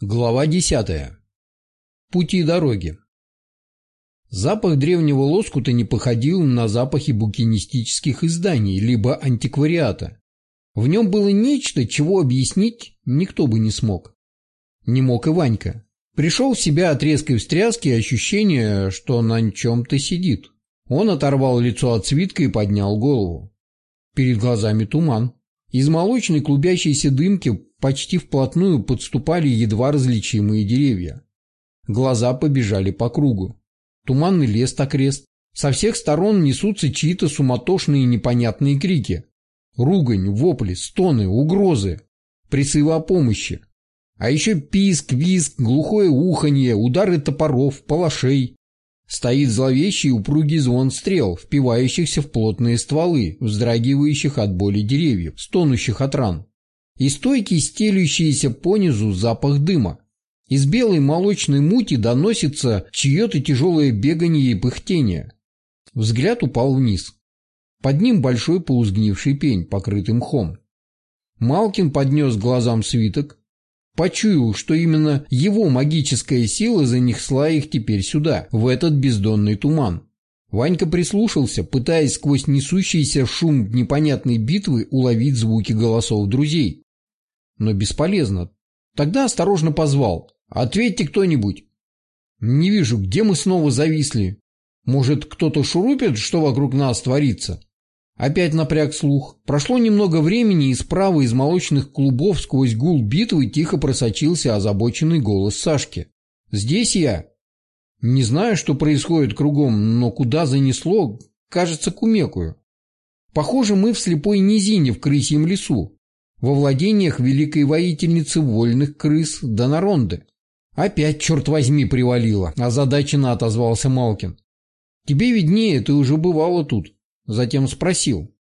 Глава десятая. Пути дороги. Запах древнего лоскута не походил на запахи букинистических изданий, либо антиквариата. В нем было нечто, чего объяснить никто бы не смог. Не мог и Ванька. Пришел в себя от резкой встряски и ощущения, что на чем-то сидит. Он оторвал лицо от свитка и поднял голову. Перед глазами туман. Из молочной клубящейся дымки почти вплотную подступали едва различимые деревья. Глаза побежали по кругу. Туманный лес окрест. Со всех сторон несутся чьи-то суматошные непонятные крики. Ругань, вопли, стоны, угрозы, призывы о помощи. А еще писк, визг, глухое уханье, удары топоров, палашей. Стоит зловещий упругий звон стрел, впивающихся в плотные стволы, вздрагивающих от боли деревьев, стонущих от ран и стойкий стелющийся понизу запах дыма. Из белой молочной мути доносится чье-то тяжелое бегание и пыхтение. Взгляд упал вниз. Под ним большой полузгнивший пень, покрытый мхом. Малкин поднес глазам свиток, почуял, что именно его магическая сила занесла их теперь сюда, в этот бездонный туман. Ванька прислушался, пытаясь сквозь несущийся шум непонятной битвы уловить звуки голосов друзей но бесполезно. Тогда осторожно позвал. «Ответьте кто-нибудь». «Не вижу, где мы снова зависли? Может, кто-то шурупит, что вокруг нас творится?» Опять напряг слух. Прошло немного времени, и справа из молочных клубов сквозь гул битвы тихо просочился озабоченный голос Сашки. «Здесь я. Не знаю, что происходит кругом, но куда занесло, кажется, кумекую. Похоже, мы в слепой низине в крысьем лесу во владениях великой воительницы вольных крыс Донаронды. «Опять, черт возьми, привалило», – озадаченно отозвался Малкин. «Тебе виднее, ты уже бывала тут». Затем спросил.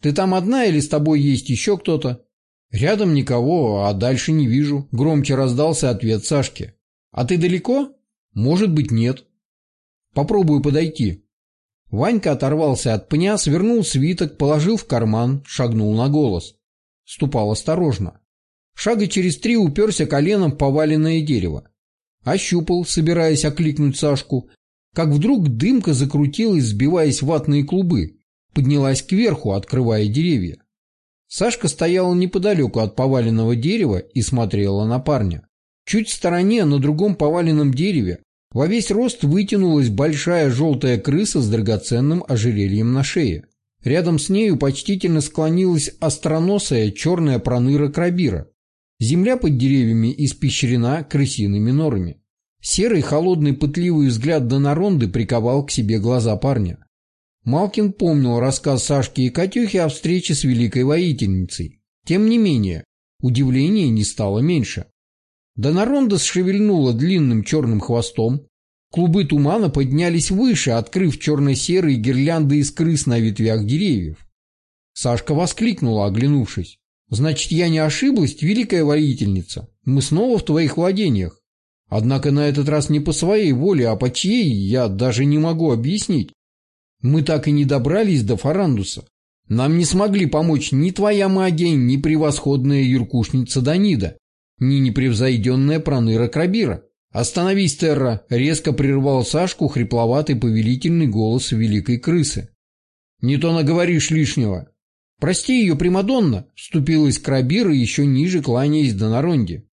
«Ты там одна или с тобой есть еще кто-то?» «Рядом никого, а дальше не вижу», – громче раздался ответ Сашки. «А ты далеко?» «Может быть, нет». «Попробую подойти». Ванька оторвался от пня, свернул свиток, положил в карман, шагнул на голос ступал осторожно. Шага через три уперся коленом в поваленное дерево. Ощупал, собираясь окликнуть Сашку, как вдруг дымка закрутилась, сбиваясь в ватные клубы, поднялась кверху, открывая деревья. Сашка стояла неподалеку от поваленного дерева и смотрела на парня. Чуть в стороне, на другом поваленном дереве, во весь рост вытянулась большая желтая крыса с драгоценным ожерельем на шее. Рядом с нею почтительно склонилась остроносая черная проныра крабира. Земля под деревьями испещрена крысиными норами. Серый, холодный, пытливый взгляд Донаронды приковал к себе глаза парня. Малкин помнил рассказ Сашки и Катюхи о встрече с великой воительницей. Тем не менее, удивление не стало меньше. Донаронда шевельнула длинным черным хвостом, Клубы тумана поднялись выше, открыв черно-серые гирлянды из крыс на ветвях деревьев. Сашка воскликнула, оглянувшись. «Значит, я не ошиблась, великая воительница. Мы снова в твоих владениях. Однако на этот раз не по своей воле, а по чьей, я даже не могу объяснить. Мы так и не добрались до Фарандуса. Нам не смогли помочь ни твоя магия, ни превосходная юркушница Данида, ни непревзойденная проныра Крабира. «Остановись, Терра!» — резко прервал Сашку хрипловатый повелительный голос великой крысы. «Не то наговоришь лишнего!» «Прости ее, Примадонна!» — вступилась Крабира еще ниже, кланяясь до Наронди.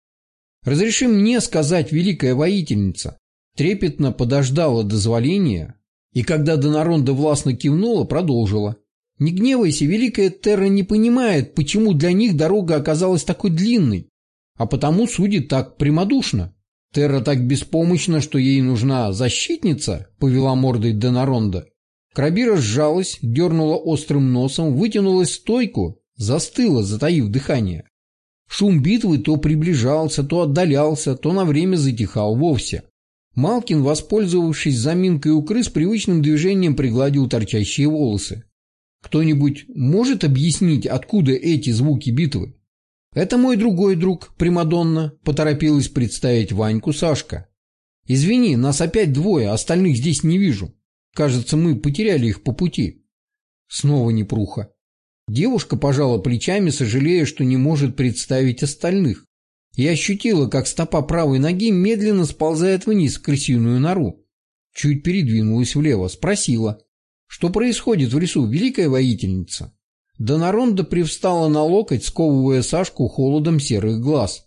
«Разреши мне сказать, великая воительница!» Трепетно подождала дозволения, и когда Донаронда властно кивнула, продолжила. «Не гневайся, великая Терра не понимает, почему для них дорога оказалась такой длинной, а потому судит так прямодушно. Терра так беспомощна, что ей нужна защитница, повела мордой Денаронда. Крабира сжалась, дернула острым носом, вытянулась в стойку, застыла, затаив дыхание. Шум битвы то приближался, то отдалялся, то на время затихал вовсе. Малкин, воспользовавшись заминкой у крыс, привычным движением пригладил торчащие волосы. «Кто-нибудь может объяснить, откуда эти звуки битвы?» «Это мой другой друг, Примадонна», — поторопилась представить Ваньку Сашка. «Извини, нас опять двое, остальных здесь не вижу. Кажется, мы потеряли их по пути». Снова непруха. Девушка пожала плечами, сожалея, что не может представить остальных. И ощутила, как стопа правой ноги медленно сползает вниз в крысиную нору. Чуть передвинулась влево, спросила, что происходит в лесу, великая воительница. Донаронда привстала на локоть, сковывая Сашку холодом серых глаз.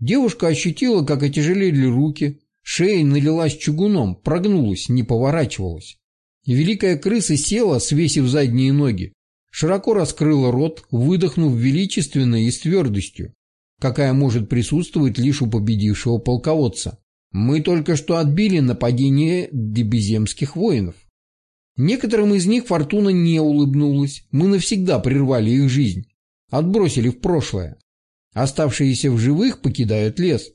Девушка ощутила, как отяжелели руки, шея налилась чугуном, прогнулась, не поворачивалась. Великая крыса села, свесив задние ноги, широко раскрыла рот, выдохнув величественно и с твердостью, какая может присутствовать лишь у победившего полководца. Мы только что отбили нападение дебеземских воинов. Некоторым из них фортуна не улыбнулась, мы навсегда прервали их жизнь, отбросили в прошлое. Оставшиеся в живых покидают лес.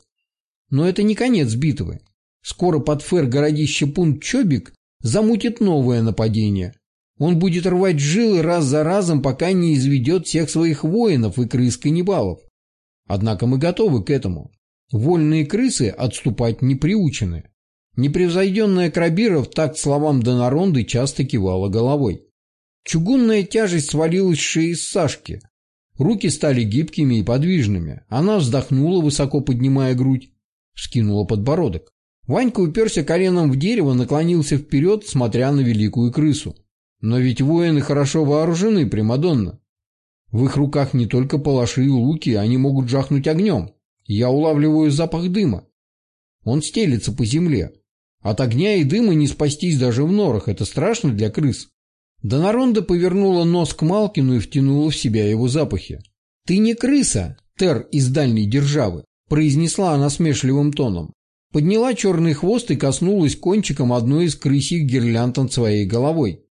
Но это не конец битвы. Скоро под фер городище пункт Чобик замутит новое нападение. Он будет рвать жилы раз за разом, пока не изведет всех своих воинов и крыс-каннибалов. Однако мы готовы к этому. Вольные крысы отступать не приучены. Непревзойденная Крабиров так словам Донаронды часто кивала головой. Чугунная тяжесть свалилась с шеи Сашки. Руки стали гибкими и подвижными. Она вздохнула, высоко поднимая грудь, вскинула подбородок. Ванька уперся коленом в дерево, наклонился вперед, смотря на великую крысу. Но ведь воины хорошо вооружены, Примадонна. В их руках не только палаши и луки, они могут жахнуть огнем. Я улавливаю запах дыма. Он стелится по земле. От огня и дыма не спастись даже в норах, это страшно для крыс. Донаронда повернула нос к Малкину и втянула в себя его запахи. «Ты не крыса, Тер из дальней державы», – произнесла она смешливым тоном. Подняла черный хвост и коснулась кончиком одной из крысих гирлянд своей головой.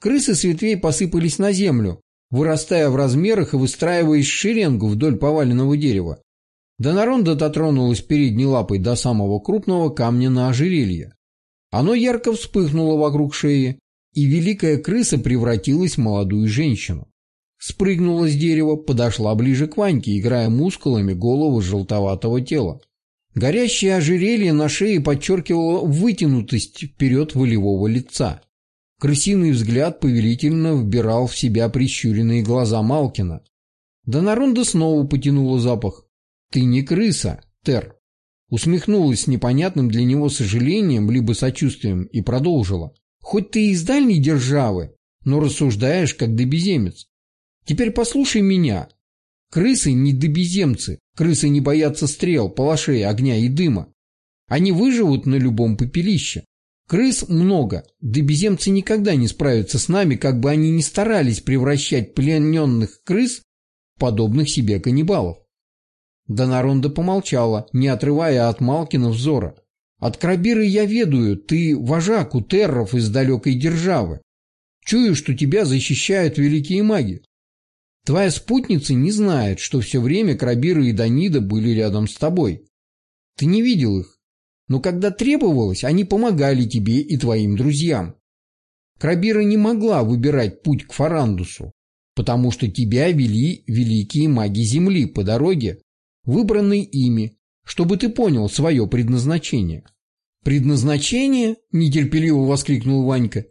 Крысы с ветвей посыпались на землю, вырастая в размерах и выстраиваясь шеренгу вдоль поваленного дерева. Донаронда дотронулась передней лапой до самого крупного камня на ожерелье. Оно ярко вспыхнуло вокруг шеи, и великая крыса превратилась в молодую женщину. Спрыгнула с дерева, подошла ближе к Ваньке, играя мускулами голову желтоватого тела. Горящее ожерелье на шее подчеркивало вытянутость вперед волевого лица. Крысиный взгляд повелительно вбирал в себя прищуренные глаза Малкина. Донарунда снова потянула запах. «Ты не крыса, Тер!» Усмехнулась с непонятным для него сожалением, либо сочувствием, и продолжила. «Хоть ты из дальней державы, но рассуждаешь как добеземец. Теперь послушай меня. Крысы не добеземцы, крысы не боятся стрел, палашей, огня и дыма. Они выживут на любом попелище. Крыс много, добеземцы никогда не справятся с нами, как бы они ни старались превращать плененных крыс в подобных себе каннибалов. Донаронда помолчала, не отрывая от Малкина взора. «От Крабиры я ведаю, ты вожак у терров из далекой державы. Чую, что тебя защищают великие маги. Твоя спутница не знает, что все время Крабира и Данида были рядом с тобой. Ты не видел их, но когда требовалось, они помогали тебе и твоим друзьям. Крабира не могла выбирать путь к Фарандусу, потому что тебя вели великие маги Земли по дороге, выбранной ими, чтобы ты понял свое предназначение. «Предназначение?» – нетерпеливо воскликнул Ванька.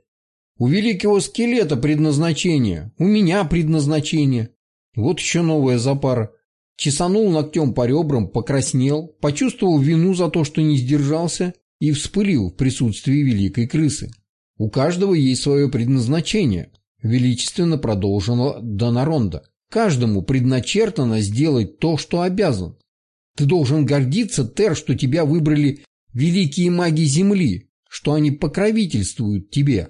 «У великого скелета предназначение, у меня предназначение. Вот еще новая запара. Чесанул ногтем по ребрам, покраснел, почувствовал вину за то, что не сдержался, и вспылил в присутствии великой крысы. У каждого есть свое предназначение, величественно продолжила Донаронда. Каждому предначертано сделать то, что обязан. Ты должен гордиться, Тер, что тебя выбрали великие маги Земли, что они покровительствуют тебе.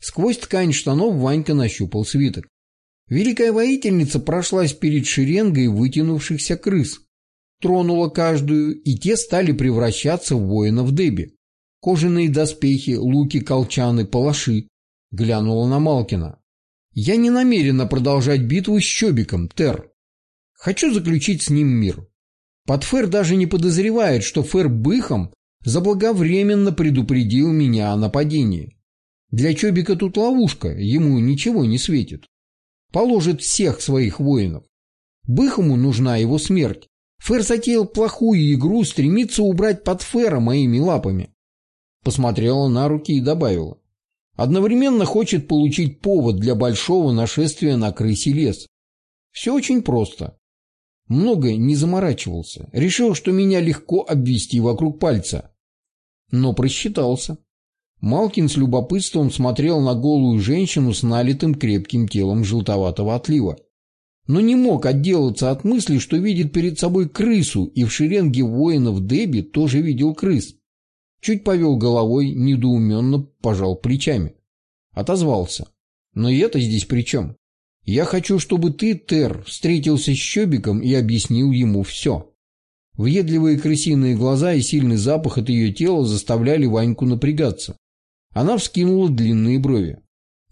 Сквозь ткань штанов Ванька нащупал свиток. Великая воительница прошлась перед шеренгой вытянувшихся крыс, тронула каждую, и те стали превращаться в воинов Деби. Кожаные доспехи, луки, колчаны, палаши. Глянула на Малкина. Я не намерена продолжать битву с Чобиком, Тер. Хочу заключить с ним мир. Подфер даже не подозревает, что Фер Быхом заблаговременно предупредил меня о нападении. Для Чобика тут ловушка, ему ничего не светит положит всех своих воинов. Быхому нужна его смерть. Фер затеял плохую игру, стремится убрать под Фера моими лапами. Посмотрела на руки и добавила. Одновременно хочет получить повод для большого нашествия на крысе лес. Все очень просто. Много не заморачивался. Решил, что меня легко обвести вокруг пальца. Но просчитался. Малкин с любопытством смотрел на голую женщину с налитым крепким телом желтоватого отлива. Но не мог отделаться от мысли, что видит перед собой крысу, и в шеренге воинов Деби тоже видел крыс. Чуть повел головой, недоуменно пожал плечами. Отозвался. Но это здесь при чем? Я хочу, чтобы ты, Тер, встретился с Щебиком и объяснил ему все. Въедливые крысиные глаза и сильный запах от ее тела заставляли Ваньку напрягаться. Она вскинула длинные брови.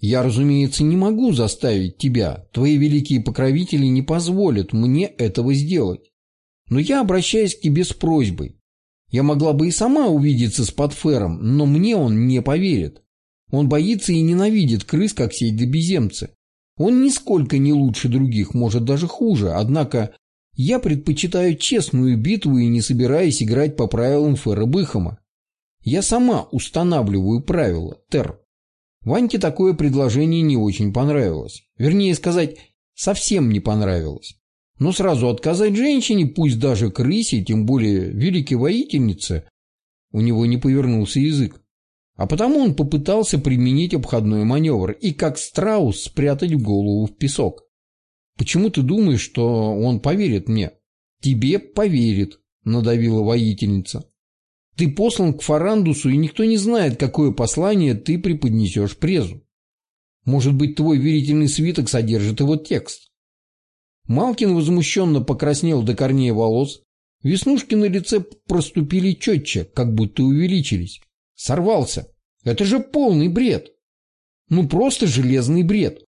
«Я, разумеется, не могу заставить тебя. Твои великие покровители не позволят мне этого сделать. Но я обращаюсь к тебе с просьбой. Я могла бы и сама увидеться с Патфером, но мне он не поверит. Он боится и ненавидит крыс, как сеть беземцы. Он нисколько не лучше других, может даже хуже, однако я предпочитаю честную битву и не собираюсь играть по правилам Фера Быхама. Я сама устанавливаю правила, Тер. Ваньке такое предложение не очень понравилось. Вернее сказать, совсем не понравилось. Но сразу отказать женщине, пусть даже крысе, тем более великой воительнице, у него не повернулся язык. А потому он попытался применить обходной маневр и как страус спрятать голову в песок. Почему ты думаешь, что он поверит мне? Тебе поверит, надавила воительница. Ты послан к Фарандусу, и никто не знает, какое послание ты преподнесешь презу. Может быть, твой верительный свиток содержит его текст. Малкин возмущенно покраснел до корней волос. Веснушки на лице проступили четче, как будто увеличились. Сорвался. Это же полный бред. Ну, просто железный бред.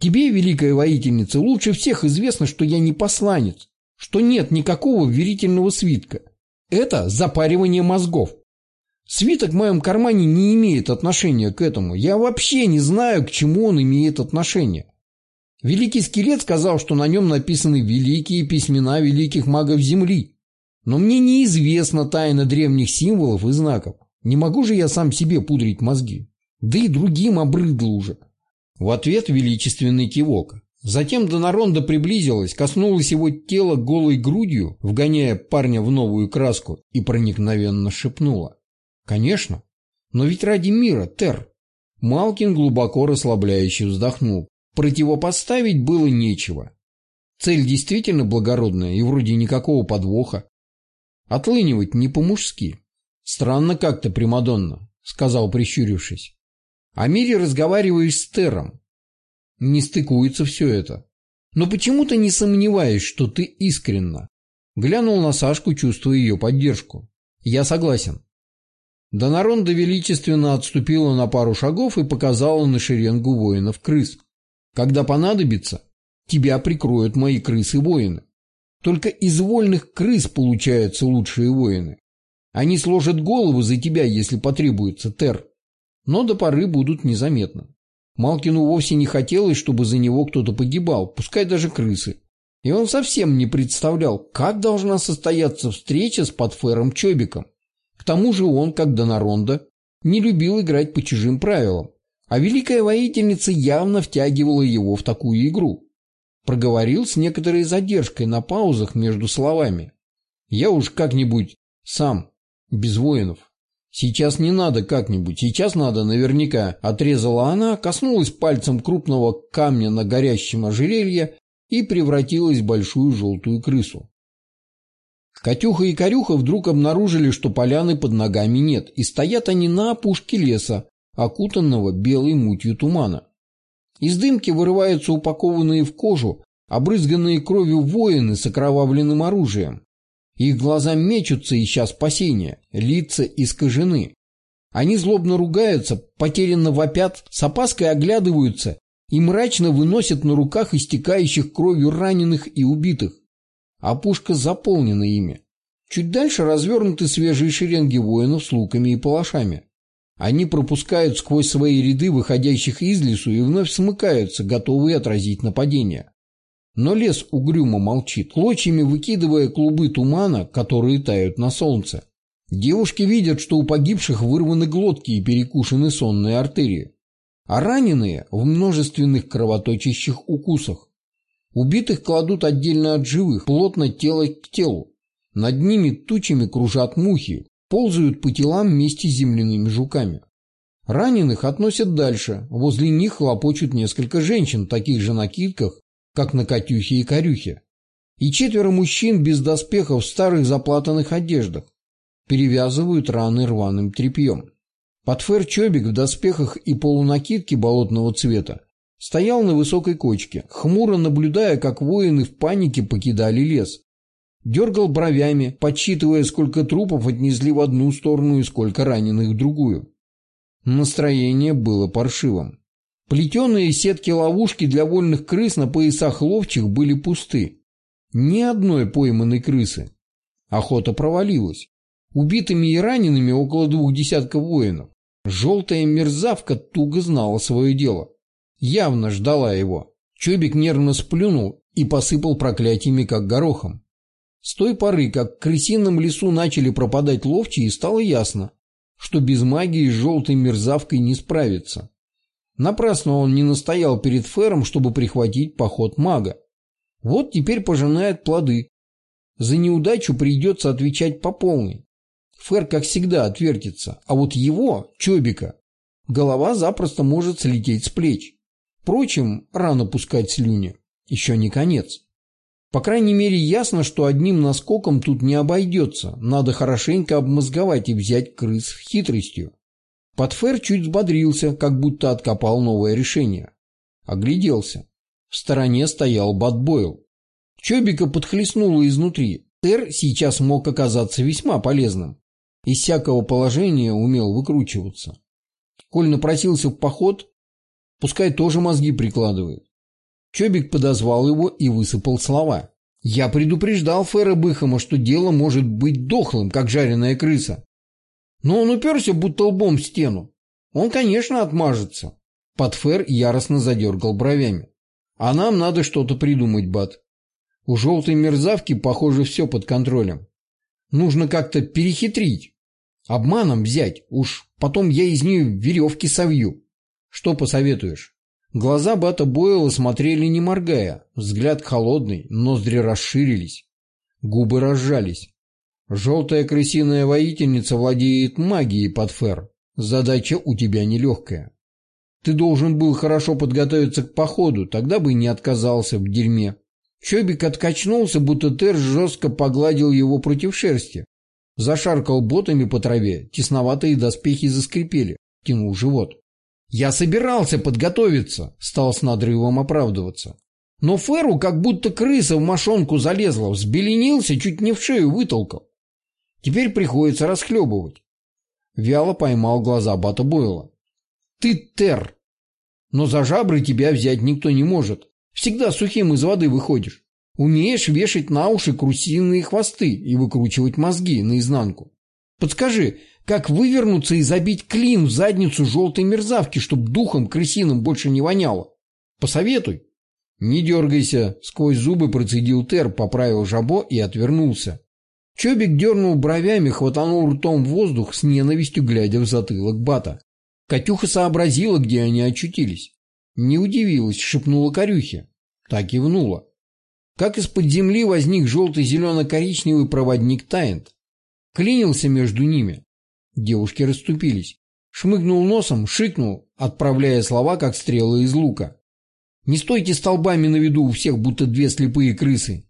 Тебе, великая воительница, лучше всех известно, что я не посланец, что нет никакого верительного свитка. Это запаривание мозгов. Свиток в моем кармане не имеет отношения к этому. Я вообще не знаю, к чему он имеет отношение. Великий скелет сказал, что на нем написаны великие письмена великих магов Земли. Но мне неизвестна тайна древних символов и знаков. Не могу же я сам себе пудрить мозги. Да и другим обрыдло уже. В ответ величественный кивок. Затем Донаронда приблизилась, коснулась его тела голой грудью, вгоняя парня в новую краску, и проникновенно шепнула. «Конечно. Но ведь ради мира, Тер». Малкин глубоко расслабляюще вздохнул. Противопоставить было нечего. Цель действительно благородная и вроде никакого подвоха. Отлынивать не по-мужски. Странно как-то, Примадонна, сказал, прищурившись. О мире разговариваешь с Тером. Не стыкуется все это. Но почему-то не сомневаюсь, что ты искренна. Глянул на Сашку, чувствуя ее поддержку. Я согласен. Донаронда величественно отступила на пару шагов и показала на шеренгу воинов-крыс. Когда понадобится, тебя прикроют мои крысы-воины. Только из вольных крыс получаются лучшие воины. Они сложат голову за тебя, если потребуется, Тер. Но до поры будут незаметны. Малкину вовсе не хотелось, чтобы за него кто-то погибал, пускай даже крысы. И он совсем не представлял, как должна состояться встреча с Подфером Чобиком. К тому же он, как Донаронда, не любил играть по чужим правилам, а великая воительница явно втягивала его в такую игру. Проговорил с некоторой задержкой на паузах между словами. «Я уж как-нибудь сам, без воинов». Сейчас не надо как-нибудь, сейчас надо наверняка, отрезала она, коснулась пальцем крупного камня на горящем ожерелье и превратилась в большую желтую крысу. Катюха и Корюха вдруг обнаружили, что поляны под ногами нет, и стоят они на опушке леса, окутанного белой мутью тумана. Из дымки вырываются упакованные в кожу, обрызганные кровью воины с окровавленным оружием. Их глаза мечутся, ища спасения, лица искажены. Они злобно ругаются, потерянно вопят, с опаской оглядываются и мрачно выносят на руках истекающих кровью раненых и убитых. А пушка заполнена ими. Чуть дальше развернуты свежие шеренги воинов с луками и палашами. Они пропускают сквозь свои ряды выходящих из лесу и вновь смыкаются, готовые отразить нападение. Но лес угрюмо молчит, клочьями выкидывая клубы тумана, которые тают на солнце. Девушки видят, что у погибших вырваны глотки и перекушены сонные артерии, а раненые в множественных кровоточащих укусах. Убитых кладут отдельно от живых, плотно тело к телу. Над ними тучами кружат мухи, ползают по телам вместе с земляными жуками. Раненых относят дальше, возле них хлопочут несколько женщин в таких же накидках, как на Катюхе и Корюхе. И четверо мужчин без доспехов в старых заплатанных одеждах перевязывают раны рваным тряпьем. Патфер Чобик в доспехах и полунакидке болотного цвета стоял на высокой кочке, хмуро наблюдая, как воины в панике покидали лес. Дергал бровями, подсчитывая, сколько трупов отнесли в одну сторону и сколько раненых в другую. Настроение было паршивым. Плетеные сетки-ловушки для вольных крыс на поясах ловчих были пусты. Ни одной пойманной крысы. Охота провалилась. Убитыми и ранеными около двух десятков воинов. Желтая мерзавка туго знала свое дело. Явно ждала его. Чобик нервно сплюнул и посыпал проклятиями, как горохом. С той поры, как в крысином лесу начали пропадать ловчие, стало ясно, что без магии с желтой мерзавкой не справиться. Напрасно он не настоял перед Фером, чтобы прихватить поход мага. Вот теперь пожинает плоды. За неудачу придется отвечать по полной. Фер, как всегда, отвертится, а вот его, Чобика, голова запросто может слететь с плеч. Впрочем, рано пускать слюни. Еще не конец. По крайней мере, ясно, что одним наскоком тут не обойдется. Надо хорошенько обмозговать и взять крыс хитростью. Подфер чуть взбодрился, как будто откопал новое решение. Огляделся. В стороне стоял Батбойл. Чобика подхлестнуло изнутри. Тер сейчас мог оказаться весьма полезным. Из всякого положения умел выкручиваться. Коль напросился в поход, пускай тоже мозги прикладывает. Чобик подозвал его и высыпал слова. «Я предупреждал Фера Быхама, что дело может быть дохлым, как жареная крыса. Но он уперся, будто лбом в стену. Он, конечно, отмажется». Подфер яростно задергал бровями. «А нам надо что-то придумать, Бат. У желтой мерзавки, похоже, все под контролем. Нужно как-то перехитрить. Обманом взять, уж потом я из нее веревки совью. Что посоветуешь? Глаза Бата Бойла смотрели не моргая, взгляд холодный, ноздри расширились, губы разжались. Желтая крысиная воительница владеет магией, Подфер. Задача у тебя нелегкая. Ты должен был хорошо подготовиться к походу, тогда бы не отказался в дерьме. Чобик откачнулся, будто Тер жестко погладил его против шерсти. Зашаркал ботами по траве, тесноватые доспехи заскрипели, тянул живот. «Я собирался подготовиться», — стал с надрывом оправдываться. Но Феру как будто крыса в мошонку залезла, взбеленился, чуть не в шею вытолкал. Теперь приходится расхлебывать. Вяло поймал глаза Бата Бойла. «Ты Тер, но за жабры тебя взять никто не может. Всегда сухим из воды выходишь. Умеешь вешать на уши крусиные хвосты и выкручивать мозги наизнанку. Подскажи, как вывернуться и забить клин в задницу желтой мерзавки, чтоб духом крысиным больше не воняло? Посоветуй. Не дергайся, сквозь зубы процедил Тер, поправил жабо и отвернулся. Чобик дернул бровями, хватанул ртом воздух с ненавистью, глядя в затылок Бата. Катюха сообразила, где они очутились. Не удивилась, шепнула Корюхе. Так кивнула. Как из-под земли возник желто-зелено-коричневый проводник Тайнт. Клинился между ними. Девушки расступились. Шмыгнул носом, шикнул, отправляя слова, как стрелы из лука. «Не стойте столбами на виду у всех, будто две слепые крысы.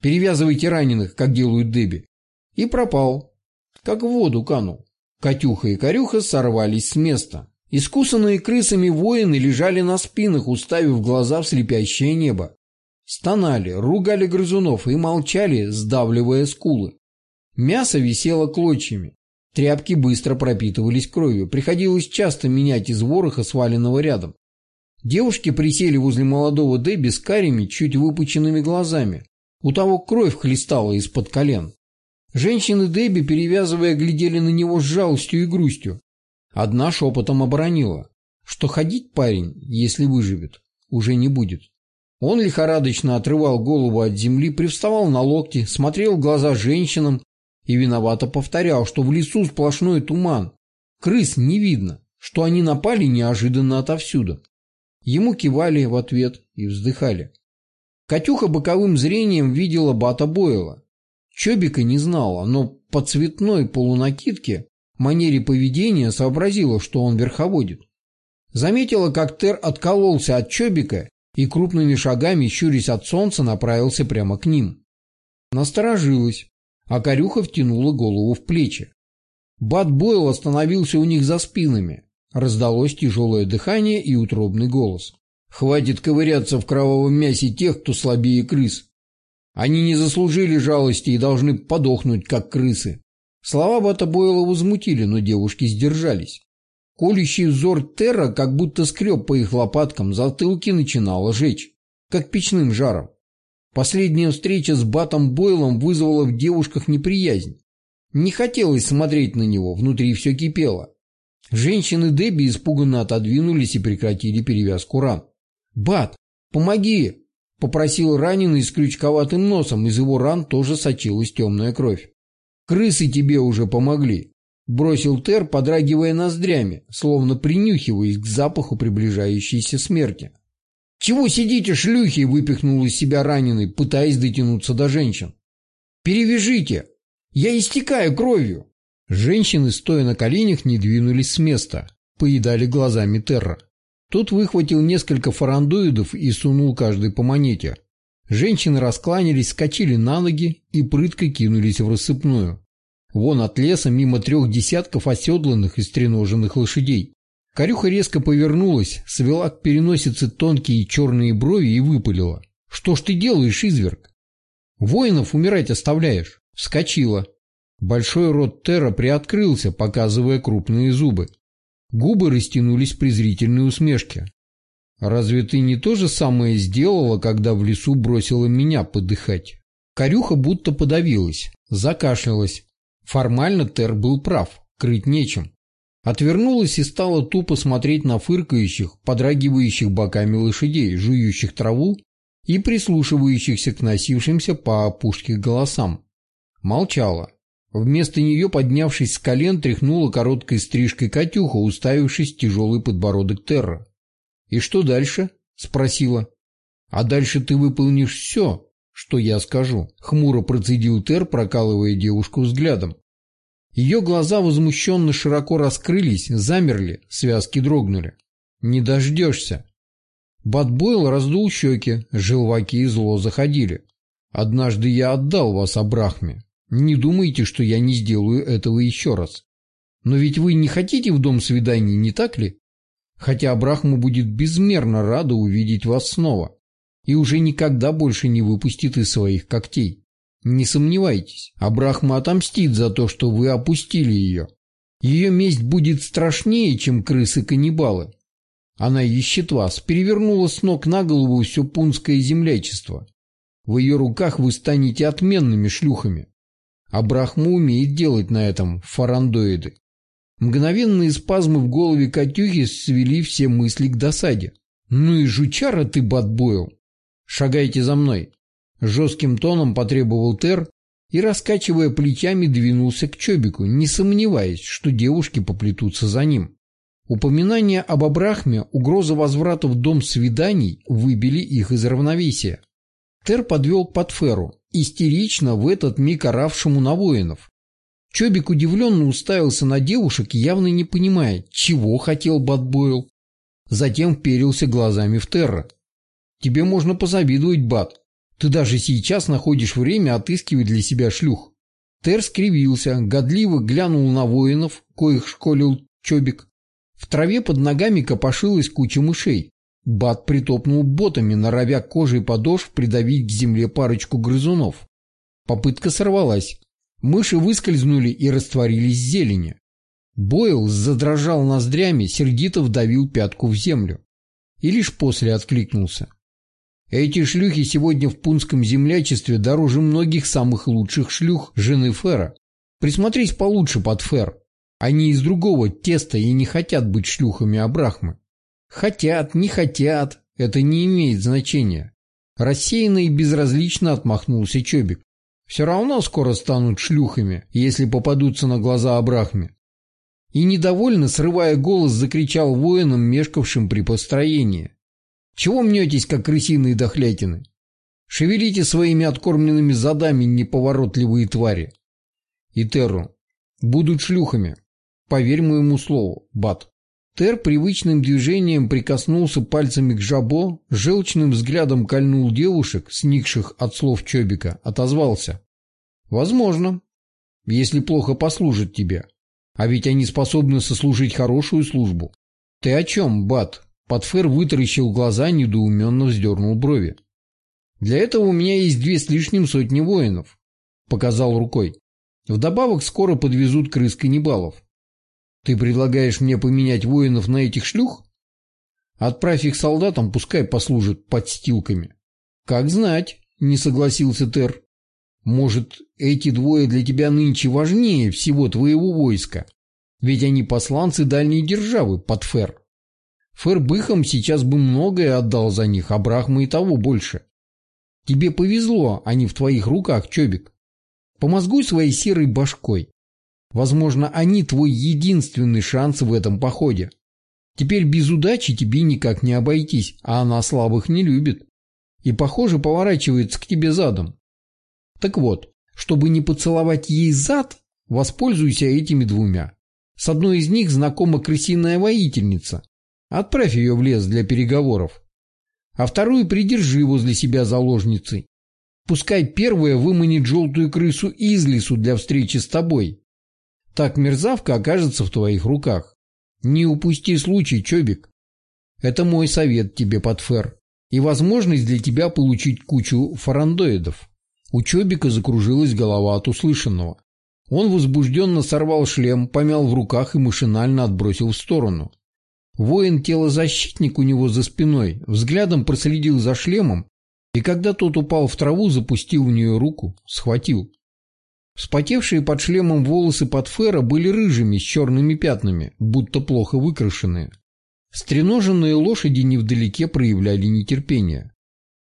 Перевязывайте раненых, как делают Деби». И пропал. Как в воду канул. Катюха и Корюха сорвались с места. Искусанные крысами воины лежали на спинах, уставив глаза в слепящее небо. Стонали, ругали грызунов и молчали, сдавливая скулы. Мясо висело клочьями. Тряпки быстро пропитывались кровью. Приходилось часто менять из вороха, сваленного рядом. Девушки присели возле молодого Дебби с карими, чуть выпученными глазами. У того кровь хлестала из-под колен. Женщины Дебби, перевязывая, глядели на него с жалостью и грустью. Одна шепотом оборонила, что ходить парень, если выживет, уже не будет. Он лихорадочно отрывал голову от земли, привставал на локти, смотрел в глаза женщинам и виновато повторял, что в лесу сплошной туман. Крыс не видно, что они напали неожиданно отовсюду. Ему кивали в ответ и вздыхали. Катюха боковым зрением видела Бата Бойла. Чобика не знала, но по цветной полунакидке, манере поведения сообразила, что он верховодит. Заметила, как Тер откололся от Чобика и крупными шагами, щурясь от солнца, направился прямо к ним. Насторожилась, а Корюха втянула голову в плечи. Бат Бойл остановился у них за спинами. Раздалось тяжелое дыхание и утробный голос. «Хватит ковыряться в кровавом мясе тех, кто слабее крыс. Они не заслужили жалости и должны подохнуть, как крысы». Слова Бата Бойла возмутили, но девушки сдержались. Колющий взор Терра как будто скреб по их лопаткам, затылки начинало жечь, как печным жаром. Последняя встреча с Батом Бойлом вызвала в девушках неприязнь. Не хотелось смотреть на него, внутри все кипело. Женщины Дебби испуганно отодвинулись и прекратили перевязку ран. «Бат, помоги!» – попросил раненый с крючковатым носом, из его ран тоже сочилась темная кровь. «Крысы тебе уже помогли!» – бросил Тер, подрагивая ноздрями, словно принюхиваясь к запаху приближающейся смерти. «Чего сидите, шлюхи?» – выпихнул из себя раненый, пытаясь дотянуться до женщин. «Перевяжите! Я истекаю кровью!» Женщины, стоя на коленях, не двинулись с места, поедали глазами Терра. Тот выхватил несколько фарандоидов и сунул каждый по монете. Женщины раскланялись, скочили на ноги и прытко кинулись в рассыпную. Вон от леса мимо трех десятков оседланных и стреноженных лошадей. Корюха резко повернулась, свела к переносице тонкие черные брови и выпалила. «Что ж ты делаешь, изверг? Воинов умирать оставляешь?» Вскочила. Большой рот Терра приоткрылся, показывая крупные зубы. Губы растянулись в презрительной усмешке. «Разве ты не то же самое сделала, когда в лесу бросила меня подыхать?» Корюха будто подавилась, закашлялась. Формально Тер был прав, крыть нечем. Отвернулась и стала тупо смотреть на фыркающих, подрагивающих боками лошадей, жующих траву и прислушивающихся к носившимся по опушке голосам. Молчала. Вместо нее, поднявшись с колен, тряхнула короткой стрижкой Катюха, уставившись в тяжелый подбородок Терра. «И что дальше?» – спросила. «А дальше ты выполнишь все, что я скажу», – хмуро процедил Тер, прокалывая девушку взглядом. Ее глаза возмущенно широко раскрылись, замерли, связки дрогнули. «Не дождешься». Батбойл раздул щеки, желваки и зло заходили. «Однажды я отдал вас Абрахме. Не думайте, что я не сделаю этого еще раз. Но ведь вы не хотите в дом свиданий, не так ли? Хотя Абрахма будет безмерно рада увидеть вас снова и уже никогда больше не выпустит из своих когтей. Не сомневайтесь, Абрахма отомстит за то, что вы опустили ее. Ее месть будет страшнее, чем крысы-каннибалы. Она ищет вас, перевернула с ног на голову все пунское землячество. В ее руках вы станете отменными шлюхами. Абрахма умеет делать на этом фарандоиды. Мгновенные спазмы в голове Катюхи свели все мысли к досаде. «Ну и жучара ты, Батбойл! Шагайте за мной!» Жестким тоном потребовал Тер и, раскачивая плечами, двинулся к Чобику, не сомневаясь, что девушки поплетутся за ним. Упоминание об Абрахме, угроза возврата в дом свиданий выбили их из равновесия. Тер подвел к Патферу, истерично в этот миг оравшему на воинов. Чобик удивленно уставился на девушек, явно не понимая, чего хотел Батбойл. Затем вперился глазами в Терра. «Тебе можно позавидовать, Бат. Ты даже сейчас находишь время отыскивать для себя шлюх. Тер скривился, годливо глянул на воинов, коих школил Чобик. В траве под ногами копошилась куча мышей. Бат притопнул ботами, норовя кожей подошв придавить к земле парочку грызунов. Попытка сорвалась. Мыши выскользнули и растворились в зелени. Бойл задрожал ноздрями, сердито вдавил пятку в землю. И лишь после откликнулся. Эти шлюхи сегодня в пунском землячестве дороже многих самых лучших шлюх жены Фера. Присмотрись получше под Фер. Они из другого теста и не хотят быть шлюхами Абрахмы. Хотят, не хотят, это не имеет значения. Рассеянно и безразлично отмахнулся Чобик. Все равно скоро станут шлюхами, если попадутся на глаза Абрахме. И недовольно, срывая голос, закричал воинам, мешкавшим при построении. Чего мнетесь, как крысиные дохлятины? Шевелите своими откормленными задами неповоротливые твари. И Терру. Будут шлюхами. Поверь моему слову, Бат. Тер привычным движением прикоснулся пальцами к жабо, желчным взглядом кольнул девушек, сникших от слов Чобика, отозвался. «Возможно, если плохо послужат тебе. А ведь они способны сослужить хорошую службу». «Ты о чем, Бат?» Патфер вытаращил глаза, недоуменно вздернул брови. «Для этого у меня есть две с лишним сотни воинов», — показал рукой. «Вдобавок скоро подвезут крыс каннибалов. Ты предлагаешь мне поменять воинов на этих шлюх? Отправь их солдатам, пускай послужат подстилками». «Как знать», — не согласился Тер. «Может, эти двое для тебя нынче важнее всего твоего войска? Ведь они посланцы дальней державы, Патфер». Фербыхам сейчас бы многое отдал за них, а Брахма и того больше. Тебе повезло, они в твоих руках, Чобик. Помозгуй своей серой башкой. Возможно, они твой единственный шанс в этом походе. Теперь без удачи тебе никак не обойтись, а она слабых не любит. И, похоже, поворачивается к тебе задом. Так вот, чтобы не поцеловать ей зад, воспользуйся этими двумя. С одной из них знакома крысиная воительница, Отправь ее в лес для переговоров. А вторую придержи возле себя заложницей. Пускай первая выманит желтую крысу из лесу для встречи с тобой. Так мерзавка окажется в твоих руках. Не упусти случай, Чобик. Это мой совет тебе, Патфер. И возможность для тебя получить кучу фарандоидов. У Чобика закружилась голова от услышанного. Он возбужденно сорвал шлем, помял в руках и машинально отбросил в сторону. Воин-телозащитник у него за спиной взглядом проследил за шлемом, и когда тот упал в траву, запустил в нее руку, схватил. Вспотевшие под шлемом волосы Патфера были рыжими с черными пятнами, будто плохо выкрашенные. Стреноженные лошади невдалеке проявляли нетерпение.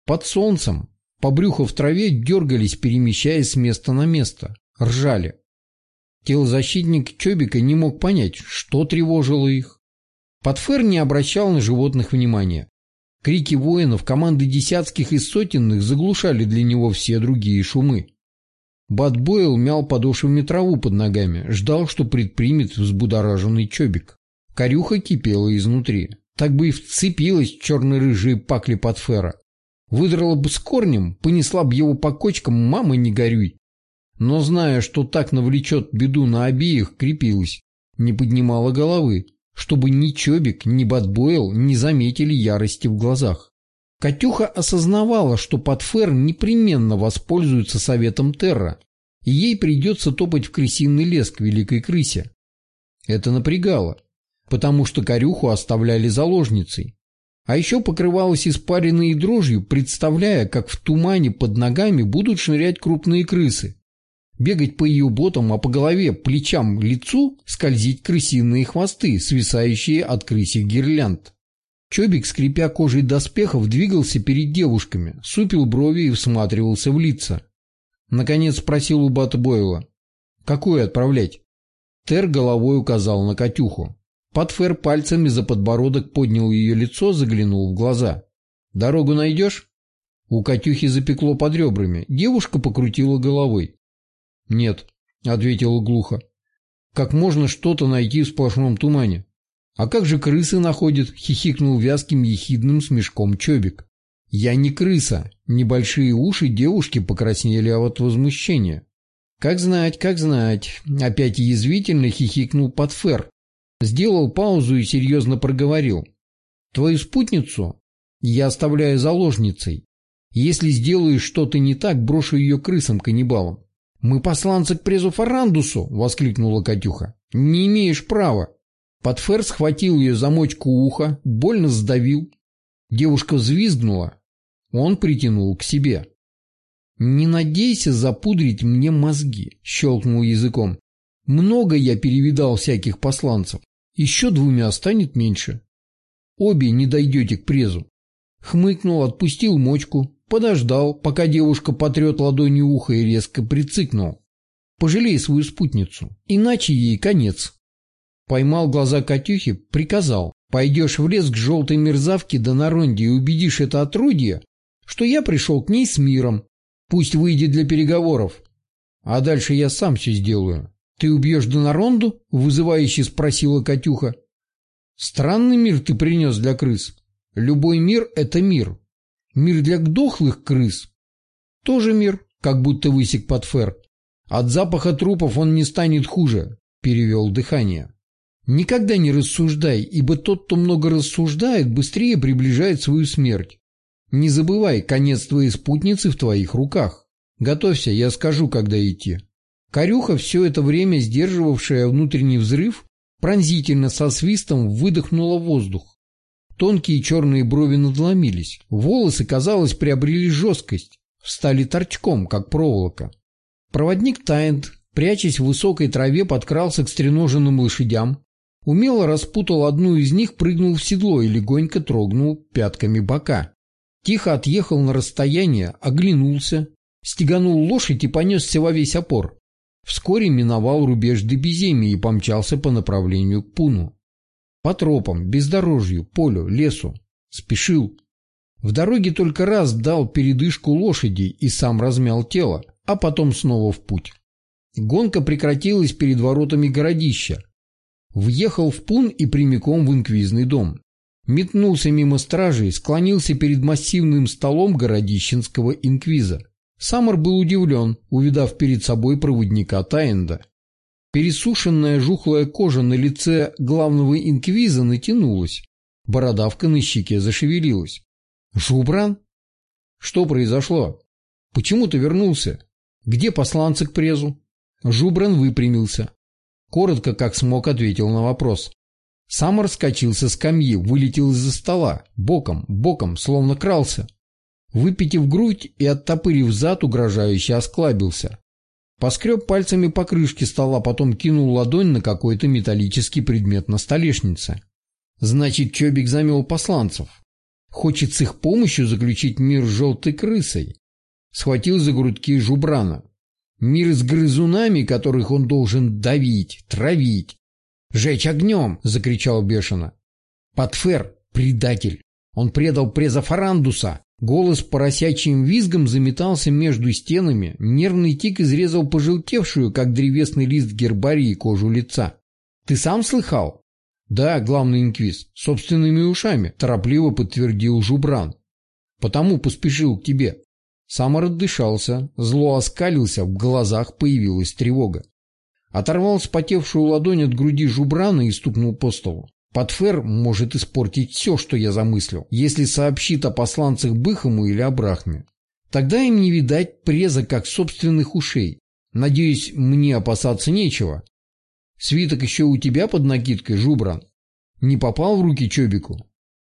Под солнцем, по брюху в траве дергались, перемещаясь с места на место, ржали. Телозащитник Чобика не мог понять, что тревожило их. Патфер не обращал на животных внимания. Крики воинов, команды десятских и сотенных заглушали для него все другие шумы. Бат Бойл мял подошвами траву под ногами, ждал, что предпримет взбудораженный чобик. Корюха кипела изнутри. Так бы и вцепилась в черно-рыжие пакли Патфера. Выдрала бы с корнем, понесла бы его по кочкам, мама не горюй. Но зная, что так навлечет беду на обеих, крепилась, не поднимала головы чтобы ни Чобик, ни Батбойл не заметили ярости в глазах. Катюха осознавала, что Патфер непременно воспользуется советом Терра, и ей придется топать в крысиный лес к великой крысе. Это напрягало, потому что Корюху оставляли заложницей. А еще покрывалась испаренной дрожью, представляя, как в тумане под ногами будут шнырять крупные крысы, бегать по ее ботам, а по голове, плечам, лицу скользить крысиные хвосты, свисающие от крысих гирлянд. Чобик, скрипя кожей доспехов, двигался перед девушками, супил брови и всматривался в лица. Наконец спросил у Бата Бойла. «Какую отправлять?» Тер головой указал на Катюху. Патфер пальцами за подбородок поднял ее лицо, заглянул в глаза. «Дорогу найдешь?» У Катюхи запекло под ребрами. Девушка покрутила головой. «Нет», — ответила глухо. «Как можно что-то найти в сплошном тумане?» «А как же крысы находят?» — хихикнул вязким ехидным смешком Чобик. «Я не крыса». Небольшие уши девушки покраснели от возмущения. «Как знать, как знать», — опять язвительно хихикнул Патфер. Сделал паузу и серьезно проговорил. «Твою спутницу я оставляю заложницей. Если сделаешь что-то не так, брошу ее крысам-каннибалам. «Мы посланцы к презу Фарандусу!» — воскликнула Катюха. «Не имеешь права!» Подфер схватил ее замочку уха, больно сдавил. Девушка взвизгнула. Он притянул к себе. «Не надейся запудрить мне мозги», — щелкнул языком. «Много я перевидал всяких посланцев. Еще двумя станет меньше. Обе не дойдете к презу». Хмыкнул, отпустил мочку, Подождал, пока девушка потрет ладонью ухо и резко прицикнул. Пожалей свою спутницу, иначе ей конец. Поймал глаза Катюхи, приказал. Пойдешь в лес к желтой мерзавке да на ронде и убедишь это отродье, что я пришел к ней с миром. Пусть выйдет для переговоров. А дальше я сам все сделаю. Ты убьешь Донаронду? Вызывающе спросила Катюха. Странный мир ты принес для крыс. Любой мир – это мир. Мир для дохлых крыс – тоже мир, как будто высек под фер. От запаха трупов он не станет хуже, перевел дыхание. Никогда не рассуждай, ибо тот, кто много рассуждает, быстрее приближает свою смерть. Не забывай, конец твоей спутницы в твоих руках. Готовься, я скажу, когда идти. Корюха, все это время сдерживавшая внутренний взрыв, пронзительно со свистом выдохнула воздух. Тонкие черные брови надломились, волосы, казалось, приобрели жесткость, встали торчком, как проволока. Проводник Тайнд, прячась в высокой траве, подкрался к стреноженным лошадям, умело распутал одну из них, прыгнул в седло и легонько трогнул пятками бока. Тихо отъехал на расстояние, оглянулся, стеганул лошадь и понесся во весь опор. Вскоре миновал рубеж Дебиземи и помчался по направлению к Пуну. По тропам, бездорожью, полю, лесу. Спешил. В дороге только раз дал передышку лошади и сам размял тело, а потом снова в путь. Гонка прекратилась перед воротами городища. Въехал в Пун и прямиком в инквизный дом. Метнулся мимо стражей, склонился перед массивным столом городищенского инквиза. Самар был удивлен, увидав перед собой проводника Таенда. Пересушенная жухлая кожа на лице главного инквиза натянулась. Бородавка на щеке зашевелилась. «Жубран? Что произошло? Почему ты вернулся? Где посланцы к презу?» Жубран выпрямился. Коротко, как смог, ответил на вопрос. Самар скачился с скамьи, вылетел из-за стола, боком, боком, словно крался. Выпитив грудь и оттопырив зад, угрожающе осклабился. Поскреб пальцами по крышке стола, потом кинул ладонь на какой-то металлический предмет на столешнице. Значит, Чобик замел посланцев. Хочет с их помощью заключить мир с желтой крысой. Схватил за грудки Жубрана. Мир с грызунами, которых он должен давить, травить. «Жечь огнем!» — закричал бешено. «Патфер — предатель! Он предал преза Фарандуса!» Голос поросячьим визгом заметался между стенами, нервный тик изрезал пожелтевшую, как древесный лист гербарии, кожу лица. «Ты сам слыхал?» «Да, главный инквиз, собственными ушами», – торопливо подтвердил Жубран. «Потому поспешил к тебе». Сам отдышался, зло оскалился, в глазах появилась тревога. Оторвал спотевшую ладонь от груди Жубрана и стукнул по столу. Патфер может испортить все, что я замыслил, если сообщит о посланцах Быхому или Абрахме. Тогда им не видать преза как собственных ушей. Надеюсь, мне опасаться нечего. Свиток еще у тебя под накидкой, Жубран? Не попал в руки Чобику?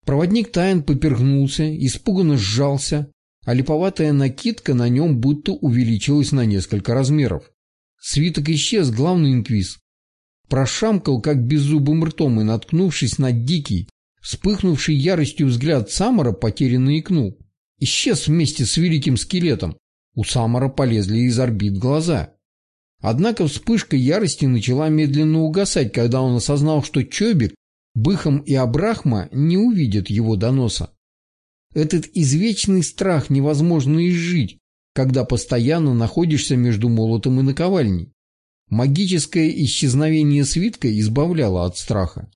Проводник Тайн поперхнулся, испуганно сжался, а липоватая накидка на нем будто увеличилась на несколько размеров. Свиток исчез, главный инквиз. Прошамкал, как беззубым ртом, и, наткнувшись на дикий, вспыхнувший яростью взгляд Самара, потерянно икнул. Исчез вместе с великим скелетом. У Самара полезли из орбит глаза. Однако вспышка ярости начала медленно угасать, когда он осознал, что Чобик, Быхом и Абрахма не увидят его доноса. Этот извечный страх невозможно изжить, когда постоянно находишься между молотом и наковальней. Магическое исчезновение свитка избавляло от страха.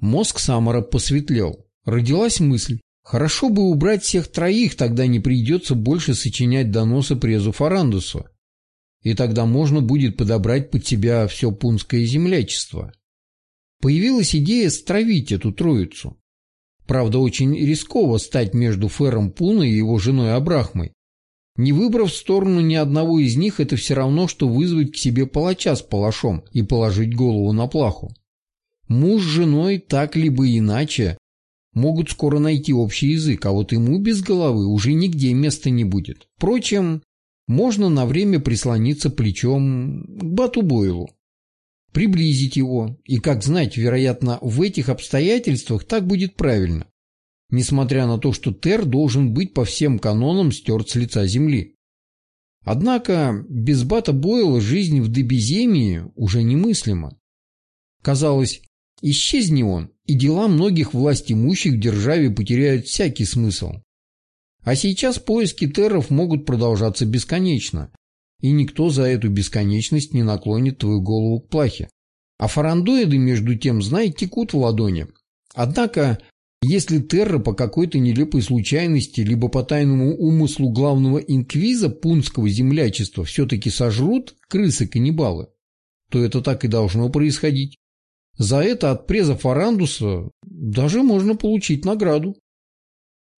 Мозг Самара посветлел. Родилась мысль. Хорошо бы убрать всех троих, тогда не придется больше сочинять доносы презу Фарандусу. И тогда можно будет подобрать под себя все пунское землячество. Появилась идея стравить эту троицу. Правда, очень рисково стать между Фером Пуна и его женой Абрахмой. Не выбрав сторону ни одного из них, это все равно, что вызвать к себе палача с палашом и положить голову на плаху. Муж с женой так либо иначе могут скоро найти общий язык, а вот ему без головы уже нигде места не будет. Впрочем, можно на время прислониться плечом к Бату Бойлу, приблизить его, и, как знать, вероятно, в этих обстоятельствах так будет правильно несмотря на то, что Тер должен быть по всем канонам стерт с лица земли. Однако без Бата Бойла жизнь в Дебиземии уже немыслима. Казалось, исчезни он, и дела многих власть имущих в державе потеряют всякий смысл. А сейчас поиски терров могут продолжаться бесконечно, и никто за эту бесконечность не наклонит твою голову к плахе. А фарандоиды, между тем, знай, текут в ладони. Однако, если терры по какой-то нелепой случайности, либо по тайному умыслу главного инквиза пунского землячества все-таки сожрут крысы-каннибалы, то это так и должно происходить. За это от преза Фарандуса даже можно получить награду.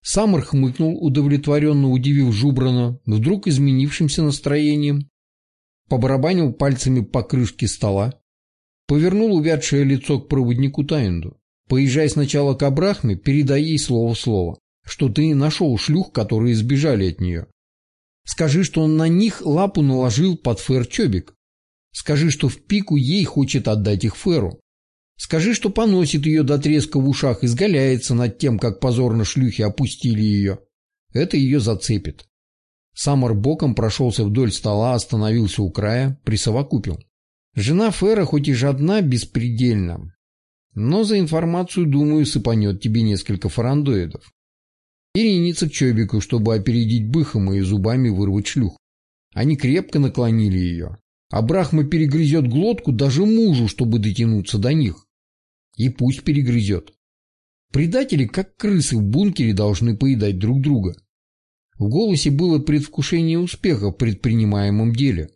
Самар хмыкнул, удовлетворенно удивив Жубрана вдруг изменившимся настроением. Побарабанил пальцами по крышке стола. Повернул увядшее лицо к проводнику Таинду. Поезжай сначала к Абрахме, передай ей слово в слово, что ты нашел шлюх, которые сбежали от нее. Скажи, что он на них лапу наложил под Фер Чобик. Скажи, что в пику ей хочет отдать их Феру. Скажи, что поносит ее до треска в ушах, и изгаляется над тем, как позорно шлюхи опустили ее. Это ее зацепит. Самар боком прошелся вдоль стола, остановился у края, присовокупил. Жена Фера хоть и жадна беспредельно, но за информацию, думаю, сыпанет тебе несколько фарандоидов. И ринется к Чобику, чтобы опередить Быхома и зубами вырвать шлюх. Они крепко наклонили ее. А Брахма перегрызет глотку даже мужу, чтобы дотянуться до них. И пусть перегрызет. Предатели, как крысы в бункере, должны поедать друг друга. В голосе было предвкушение успеха в предпринимаемом деле.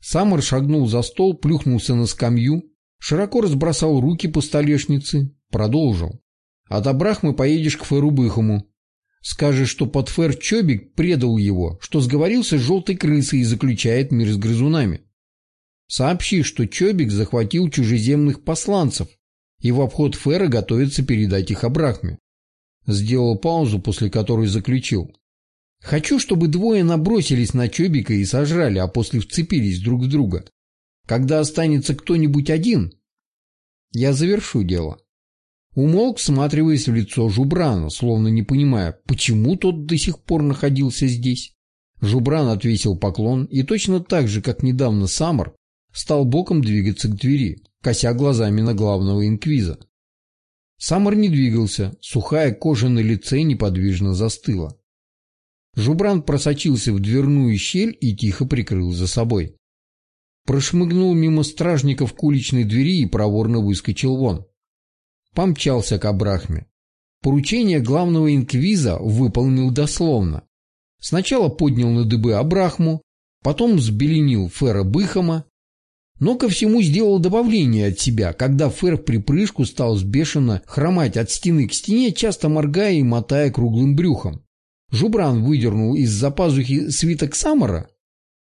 Самар шагнул за стол, плюхнулся на скамью, широко разбросал руки по столешнице, продолжил. От Абрахмы поедешь к Ферубыхому. Скажешь, что под Фер Чобик предал его, что сговорился с желтой крысой и заключает мир с грызунами. Сообщи, что Чобик захватил чужеземных посланцев, и в обход Фера готовится передать их Абрахме. Сделал паузу, после которой заключил. Хочу, чтобы двое набросились на Чобика и сожрали, а после вцепились друг в друга. Когда останется кто-нибудь один, я завершу дело. Умолк, всматриваясь в лицо Жубрана, словно не понимая, почему тот до сих пор находился здесь. Жубран отвесил поклон и точно так же, как недавно Самар, стал боком двигаться к двери кося глазами на главного инквиза. Самар не двигался, сухая кожа на лице неподвижно застыла. Жубран просочился в дверную щель и тихо прикрыл за собой. Прошмыгнул мимо стражников к уличной двери и проворно выскочил вон. Помчался к Абрахме. Поручение главного инквиза выполнил дословно. Сначала поднял на дыбы Абрахму, потом взбеленил Фера Быхама, но ко всему сделал добавление от себя, когда Фер в припрыжку стал бешено хромать от стены к стене, часто моргая и мотая круглым брюхом. Жубран выдернул из-за пазухи свиток Самара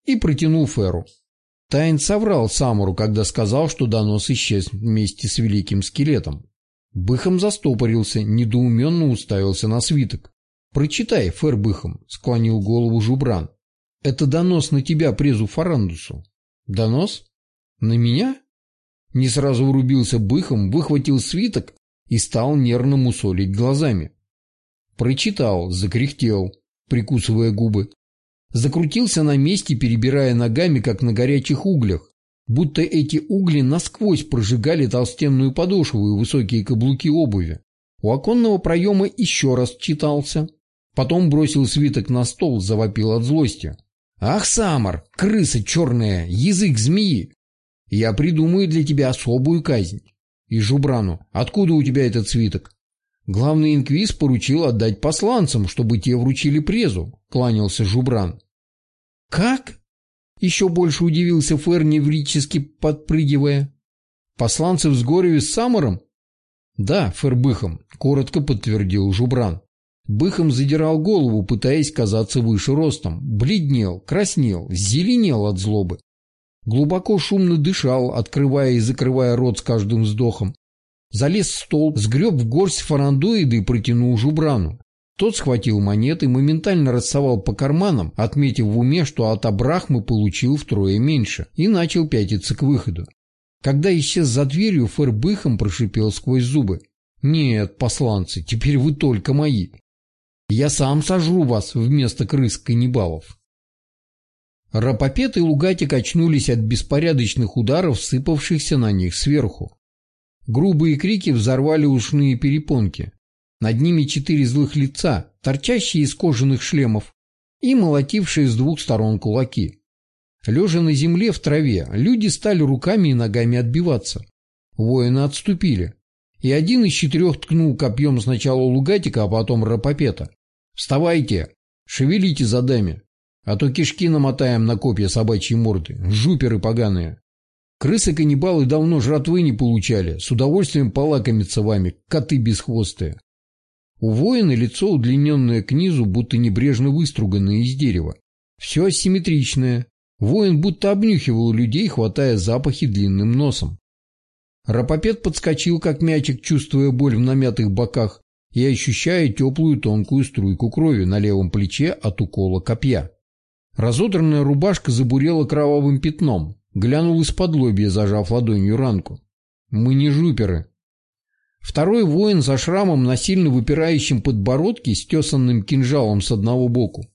и протянул Феру. Тайн соврал Самуру, когда сказал, что донос исчез вместе с великим скелетом. Быхом застопорился, недоуменно уставился на свиток. «Прочитай, Фер Быхом», — склонил голову Жубран. «Это донос на тебя, презу Фарандусу». «Донос?» На меня? Не сразу врубился быхом, выхватил свиток и стал нервно мусолить глазами. Прочитал, закряхтел, прикусывая губы. Закрутился на месте, перебирая ногами, как на горячих углях, будто эти угли насквозь прожигали толстенную подошву и высокие каблуки обуви. У оконного проема еще раз читался. Потом бросил свиток на стол, завопил от злости. «Ах, Самар, крыса черная, язык змеи! Я придумаю для тебя особую казнь. И Жубрану, откуда у тебя этот свиток? Главный инквиз поручил отдать посланцам, чтобы те вручили презу, кланялся Жубран. Как? Еще больше удивился Фер, неврически подпрыгивая. Посланцы в Сгореве с Самором? Да, Фербыхом, коротко подтвердил Жубран. Быхом задирал голову, пытаясь казаться выше ростом. Бледнел, краснел, зеленел от злобы. Глубоко шумно дышал, открывая и закрывая рот с каждым вздохом. Залез в стол, сгреб в горсть фарандоиды и протянул жубрану. Тот схватил монеты, моментально рассовал по карманам, отметив в уме, что от Абрахмы получил втрое меньше, и начал пятиться к выходу. Когда исчез за дверью, Фербыхом прошипел сквозь зубы. «Нет, посланцы, теперь вы только мои. Я сам сожру вас вместо крыс-каннибалов». Рапопет и Лугатик очнулись от беспорядочных ударов, сыпавшихся на них сверху. Грубые крики взорвали ушные перепонки. Над ними четыре злых лица, торчащие из кожаных шлемов и молотившие с двух сторон кулаки. Лежа на земле в траве, люди стали руками и ногами отбиваться. Воины отступили, и один из четырех ткнул копьем сначала Лугатика, а потом Рапопета. «Вставайте! Шевелите задами, а то кишки намотаем на копья собачьей морды, жуперы поганые!» Крысы-каннибалы давно жратвы не получали, с удовольствием полакомятся вами, коты бесхвостые. У воина лицо удлиненное к низу, будто небрежно выструганное из дерева. Все асимметричное. Воин будто обнюхивал людей, хватая запахи длинным носом. Рапопед подскочил, как мячик, чувствуя боль в намятых боках и ощущая теплую тонкую струйку крови на левом плече от укола копья. Разодранная рубашка забурела кровавым пятном. Глянул из-под лобья, зажав ладонью ранку. «Мы не жуперы». Второй воин за шрамом на сильно выпирающем подбородке с тесанным кинжалом с одного боку.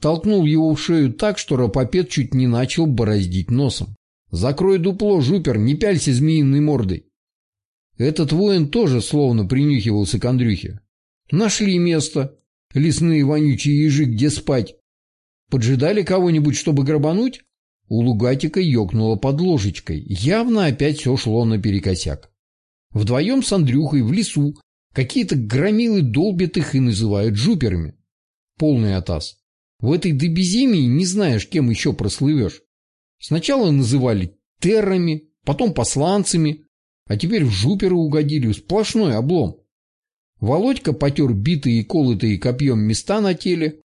Толкнул его в шею так, что Рапопед чуть не начал бороздить носом. «Закрой дупло, жупер, не пялься змеиной мордой!» Этот воин тоже словно принюхивался к Андрюхе. «Нашли место. Лесные вонючие ежи, где спать. Поджидали кого-нибудь, чтобы грабануть?» У Лугатика ёкнуло под ложечкой. Явно опять все шло наперекосяк. Вдвоем с Андрюхой в лесу какие-то громилы долбят их и называют жуперами. Полный атас. В этой добеземии не знаешь, кем еще прослывешь. Сначала называли террами, потом посланцами, а теперь в жуперы угодили, сплошной облом. Володька потер битые и колотые копьем места на теле,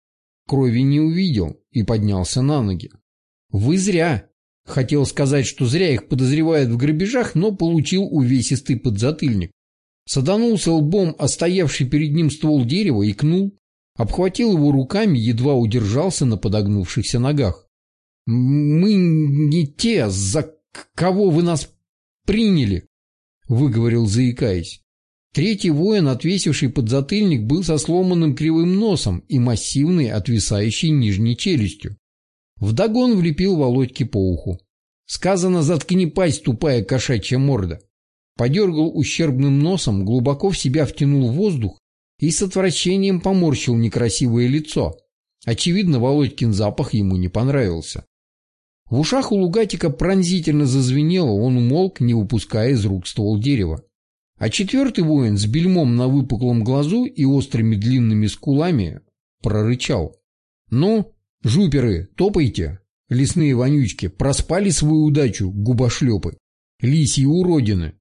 крови не увидел и поднялся на ноги. «Вы зря!» Хотел сказать, что зря их подозревают в грабежах, но получил увесистый подзатыльник. Саданулся лбом о стоявший перед ним ствол дерева и кнул. Обхватил его руками, едва удержался на подогнувшихся ногах. «Мы не те, за кого вы нас приняли», — выговорил, заикаясь. Третий воин, отвесивший подзатыльник, был со сломанным кривым носом и массивной, отвисающей нижней челюстью. Вдогон влепил Володьке по уху. Сказано «заткни пасть, тупая кошачья морда». Подергал ущербным носом, глубоко в себя втянул воздух и с отвращением поморщил некрасивое лицо. Очевидно, Володькин запах ему не понравился. В ушах у Лугатика пронзительно зазвенело, он умолк, не выпуская из рук ствол дерева. А четвертый воин с бельмом на выпуклом глазу и острыми длинными скулами прорычал. «Ну, Жуперы, топайте. Лесные вонючки, проспали свою удачу, губошлепы. Лисьи уродины.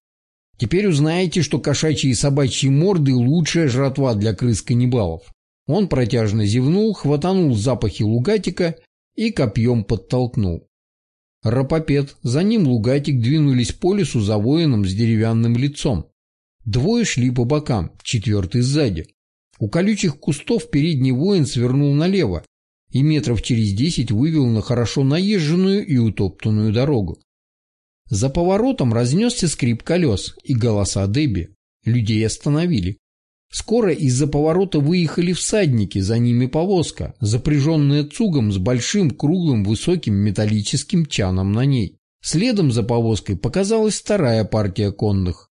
Теперь узнаете, что кошачьи и собачьи морды – лучшая жратва для крыс-каннибалов. Он протяжно зевнул, хватанул запахи лугатика и копьем подтолкнул. Рапопед, за ним лугатик двинулись по лесу за воином с деревянным лицом. Двое шли по бокам, четвертый сзади. У колючих кустов передний воин свернул налево, и метров через десять вывел на хорошо наезженную и утоптанную дорогу. За поворотом разнесся скрип колес и голоса Дебби. Людей остановили. Скоро из-за поворота выехали всадники, за ними повозка, запряженная цугом с большим круглым высоким металлическим чаном на ней. Следом за повозкой показалась вторая партия конных.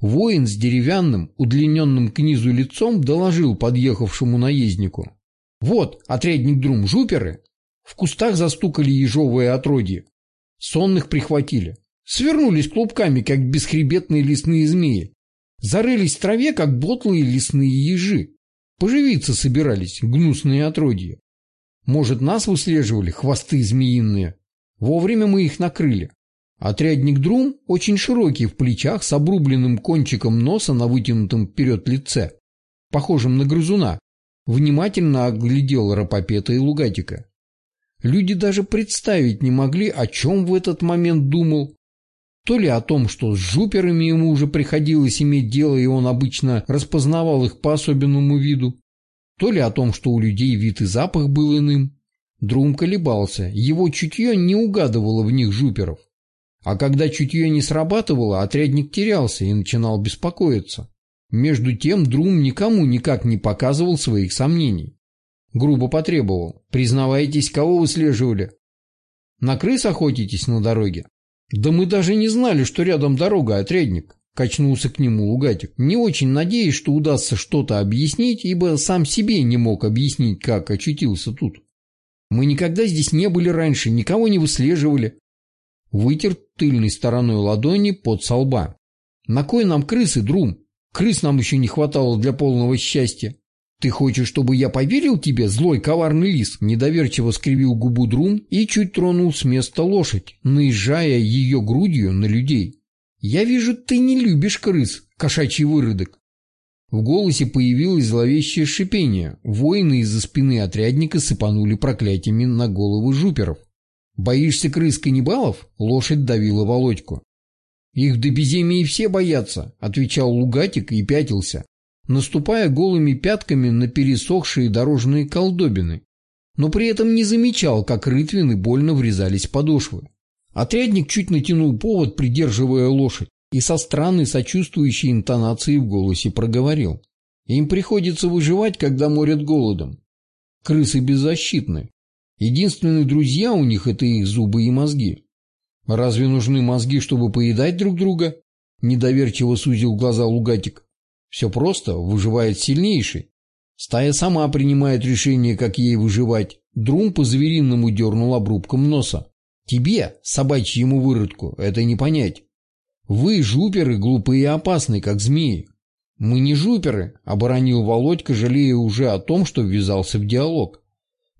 Воин с деревянным, удлиненным к низу лицом доложил подъехавшему наезднику. Вот, отрядник Друм, жуперы. В кустах застукали ежовые отродья. Сонных прихватили. Свернулись клубками, как бесхребетные лесные змеи. Зарылись в траве, как ботлые лесные ежи. Поживиться собирались, гнусные отродья. Может, нас выслеживали, хвосты змеиные. Вовремя мы их накрыли. Отрядник Друм очень широкий в плечах, с обрубленным кончиком носа на вытянутом вперед лице, похожим на грызуна, внимательно оглядел Рапопета и Лугатика. Люди даже представить не могли, о чем в этот момент думал. То ли о том, что с жуперами ему уже приходилось иметь дело, и он обычно распознавал их по особенному виду, то ли о том, что у людей вид и запах был иным. Друм колебался, его чутье не угадывало в них жуперов. А когда чутье не срабатывало, отрядник терялся и начинал беспокоиться. Между тем Друм никому никак не показывал своих сомнений. Грубо потребовал. «Признавайтесь, кого вы слеживали?» «На крыс охотитесь на дороге?» «Да мы даже не знали, что рядом дорога, отрядник. качнулся к нему Лугатик, не очень надеясь, что удастся что-то объяснить, ибо сам себе не мог объяснить, как очутился тут. Мы никогда здесь не были раньше, никого не выслеживали. Вытер тыльной стороной ладони под солба. На кой нам крысы, Друм? Крыс нам еще не хватало для полного счастья. Ты хочешь, чтобы я поверил тебе, злой коварный лис? Недоверчиво скривил губу Друм и чуть тронул с места лошадь, наезжая ее грудью на людей. Я вижу, ты не любишь крыс, кошачий выродок. В голосе появилось зловещее шипение. Воины из-за спины отрядника сыпанули проклятиями на головы жуперов. «Боишься крыс-каннибалов?» – лошадь давила Володьку. «Их до безумия все боятся», – отвечал Лугатик и пятился, наступая голыми пятками на пересохшие дорожные колдобины, но при этом не замечал, как рытвины больно врезались в подошвы. Отрядник чуть натянул повод, придерживая лошадь и со странной сочувствующей интонацией в голосе проговорил. Им приходится выживать, когда морят голодом. Крысы беззащитны. Единственные друзья у них – это их зубы и мозги. Разве нужны мозги, чтобы поедать друг друга? Недоверчиво сузил глаза Лугатик. Все просто, выживает сильнейший. Стая сама принимает решение, как ей выживать. Друм по-звериному дернул обрубком носа. Тебе, собачьему выродку, это не понять. Вы, жуперы, глупые и опасные, как змеи. Мы не жуперы, оборонил Володька, жалея уже о том, что ввязался в диалог.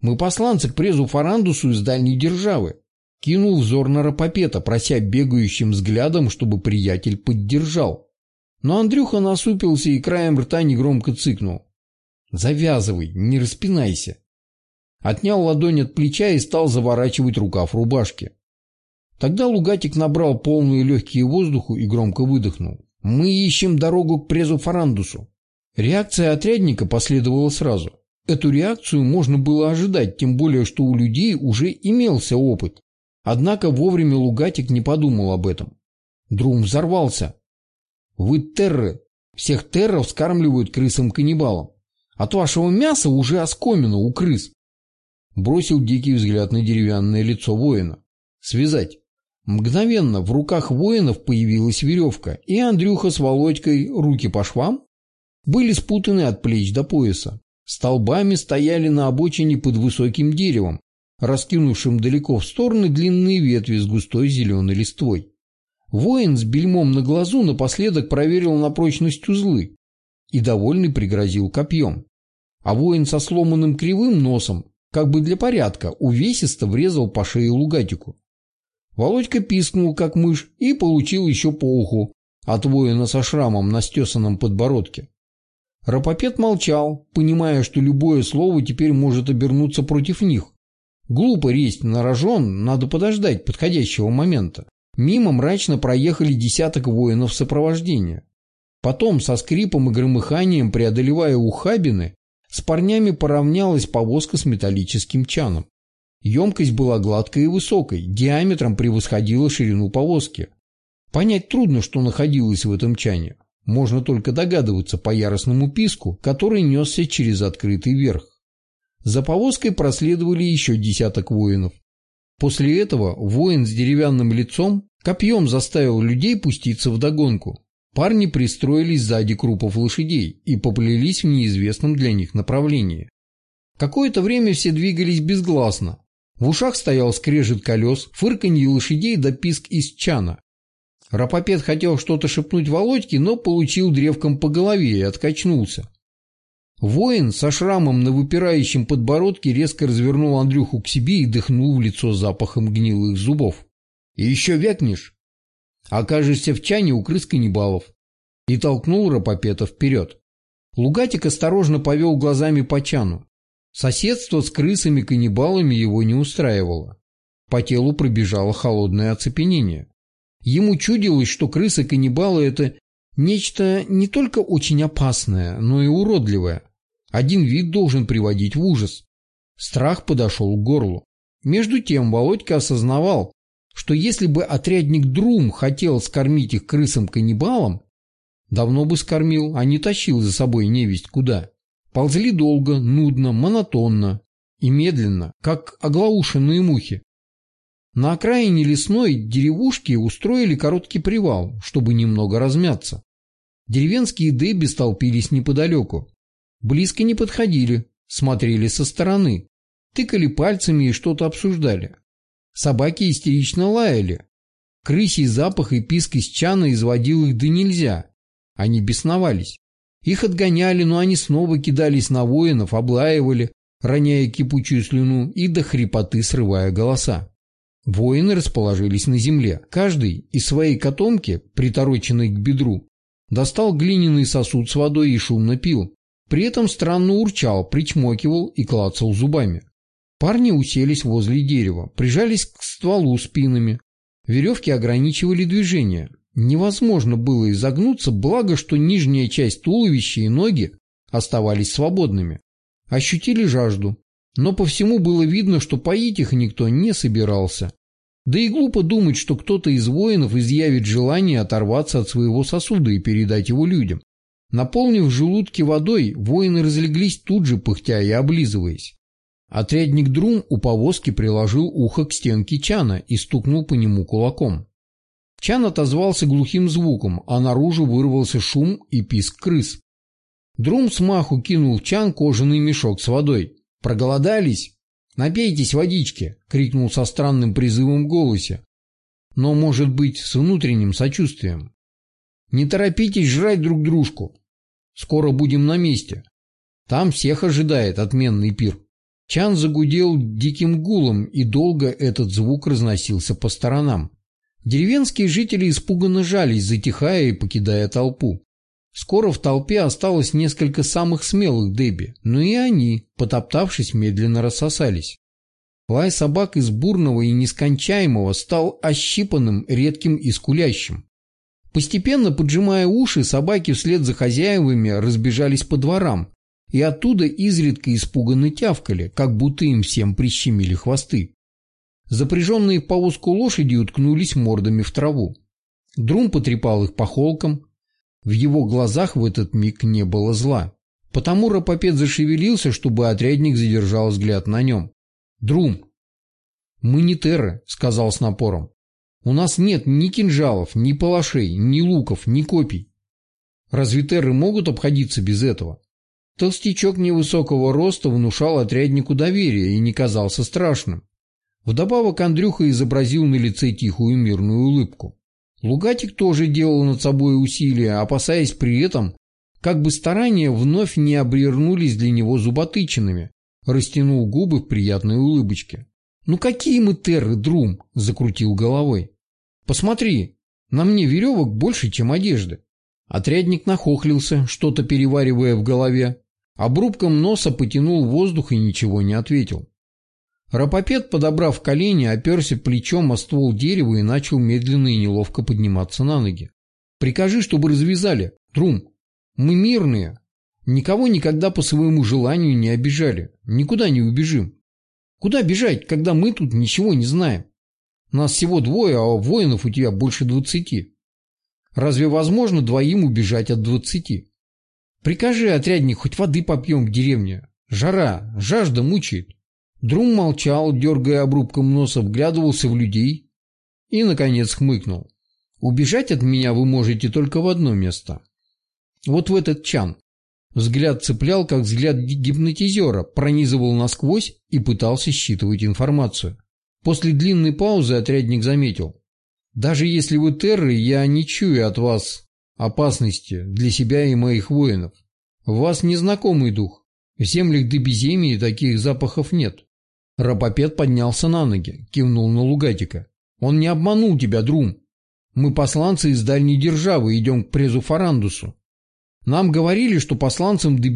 Мы посланцы к презу Фарандусу из дальней державы. Кинул взор на Рапопета, прося бегающим взглядом, чтобы приятель поддержал. Но Андрюха насупился и краем рта негромко цыкнул. «Завязывай, не распинайся». Отнял ладонь от плеча и стал заворачивать рукав рубашки. Тогда Лугатик набрал полные легкие воздуху и громко выдохнул. «Мы ищем дорогу к презу Фарандусу». Реакция отрядника последовала сразу. Эту реакцию можно было ожидать, тем более, что у людей уже имелся опыт. Однако вовремя Лугатик не подумал об этом. Друм взорвался. «Вы терры. Всех терров скармливают крысам-каннибалам. От вашего мяса уже оскомину у крыс». Бросил дикий взгляд на деревянное лицо воина. «Связать». Мгновенно в руках воинов появилась веревка, и Андрюха с Володькой, руки по швам, были спутаны от плеч до пояса. Столбами стояли на обочине под высоким деревом, раскинувшим далеко в стороны длинные ветви с густой зеленой листвой. Воин с бельмом на глазу напоследок проверил на прочность узлы и, довольный, пригрозил копьем. А воин со сломанным кривым носом, как бы для порядка, увесисто врезал по шее лугатику. Володька пискнул, как мышь, и получил еще по уху от воина со шрамом на стесанном подбородке. Рапопед молчал, понимая, что любое слово теперь может обернуться против них. Глупо ресть на рожон, надо подождать подходящего момента. Мимо мрачно проехали десяток воинов сопровождения. Потом, со скрипом и громыханием, преодолевая ухабины, с парнями поравнялась повозка с металлическим чаном. Емкость была гладкой и высокой, диаметром превосходила ширину повозки. Понять трудно, что находилось в этом чане. Можно только догадываться по яростному писку, который несся через открытый верх. За повозкой проследовали еще десяток воинов. После этого воин с деревянным лицом копьем заставил людей пуститься в догонку. Парни пристроились сзади крупов лошадей и поплелись в неизвестном для них направлении. Какое-то время все двигались безгласно, в ушах стоял скрежет колес, фырканье лошадей да писк из чана. Рапопед хотел что-то шепнуть Володьке, но получил древком по голове и откачнулся. Воин со шрамом на выпирающем подбородке резко развернул Андрюху к себе и дыхнул в лицо запахом гнилых зубов. «И еще вякнешь? Окажешься в чане у крыс каннибалов». И толкнул Рапопета вперед. Лугатик осторожно повел глазами по чану. Соседство с крысами-каннибалами его не устраивало. По телу пробежало холодное оцепенение. Ему чудилось, что крысы-каннибалы – это нечто не только очень опасное, но и уродливое. Один вид должен приводить в ужас. Страх подошел к горлу. Между тем Володька осознавал, что если бы отрядник Друм хотел скормить их крысам-каннибалам, давно бы скормил, а не тащил за собой невесть куда. Ползли долго, нудно, монотонно и медленно, как оглаушенные мухи. На окраине лесной деревушки устроили короткий привал, чтобы немного размяться. Деревенские деби столпились неподалеку. Близко не подходили, смотрели со стороны, тыкали пальцами и что-то обсуждали. Собаки истерично лаяли. Крысий запах и писк из чана изводил их да нельзя. Они бесновались. Их отгоняли, но они снова кидались на воинов, облаивали, роняя кипучую слюну и до хрипоты срывая голоса. Воины расположились на земле. Каждый из своей котомки, притороченной к бедру, достал глиняный сосуд с водой и шумно пил. При этом странно урчал, причмокивал и клацал зубами. Парни уселись возле дерева, прижались к стволу спинами. Веревки ограничивали движение. Невозможно было изогнуться, благо, что нижняя часть туловища и ноги оставались свободными. Ощутили жажду, но по всему было видно, что поить их никто не собирался. Да и глупо думать, что кто-то из воинов изъявит желание оторваться от своего сосуда и передать его людям. Наполнив желудки водой, воины разлеглись тут же, пыхтя и облизываясь. Отрядник Друм у повозки приложил ухо к стенке чана и стукнул по нему кулаком. Чан отозвался глухим звуком, а наружу вырвался шум и писк крыс. Друм смаху кинул в чан кожаный мешок с водой. «Проголодались? Напейтесь водички!» — крикнул со странным призывом в голосе. Но, может быть, с внутренним сочувствием. «Не торопитесь жрать друг дружку. Скоро будем на месте. Там всех ожидает отменный пир». Чан загудел диким гулом, и долго этот звук разносился по сторонам. Деревенские жители испуганно жались, затихая и покидая толпу. Скоро в толпе осталось несколько самых смелых Дебби, но и они, потоптавшись, медленно рассосались. Лай собак из бурного и нескончаемого стал ощипанным, редким и скулящим. Постепенно, поджимая уши, собаки вслед за хозяевами разбежались по дворам, и оттуда изредка испуганно тявкали, как будто им всем прищемили хвосты. Запряженные в повозку лошади уткнулись мордами в траву. Друм потрепал их по холкам, в его глазах в этот миг не было зла. Потому Рапопед зашевелился, чтобы отрядник задержал взгляд на нем. «Друм!» «Мы не терры», — сказал с напором. «У нас нет ни кинжалов, ни палашей, ни луков, ни копий. Разве терры могут обходиться без этого?» Толстячок невысокого роста внушал отряднику доверие и не казался страшным. Вдобавок Андрюха изобразил на лице тихую мирную улыбку. Лугатик тоже делал над собой усилия, опасаясь при этом, как бы старания вновь не обернулись для него зуботычинами, растянул губы в приятной улыбочке. «Ну какие мы терры, Друм!» – закрутил головой. «Посмотри, на мне веревок больше, чем одежды». Отрядник нахохлился, что-то переваривая в голове, обрубком носа потянул воздух и ничего не ответил. Рапопед, подобрав колени, оперся плечом о ствол дерева и начал медленно и неловко подниматься на ноги. «Прикажи, чтобы развязали. Трум. Мы мирные. Никого никогда по своему желанию не обижали. Никуда не убежим. Куда бежать, когда мы тут ничего не знаем? Нас всего двое, а воинов у тебя больше двадцати. Разве возможно двоим убежать от двадцати? Прикажи, отрядник, хоть воды попьем в деревне. Жара, жажда мучает. Друм молчал, дергая обрубком носа, вглядывался в людей и, наконец, хмыкнул. «Убежать от меня вы можете только в одно место. Вот в этот чан». Взгляд цеплял, как взгляд гипнотизера, пронизывал насквозь и пытался считывать информацию. После длинной паузы отрядник заметил. «Даже если вы терры, я не чую от вас опасности для себя и моих воинов. В вас незнакомый дух. В землях до беземии таких запахов нет. Рапопед поднялся на ноги, кивнул на Лугатика. «Он не обманул тебя, Друм. Мы посланцы из дальней державы, идем к презу Фарандусу. Нам говорили, что посланцам до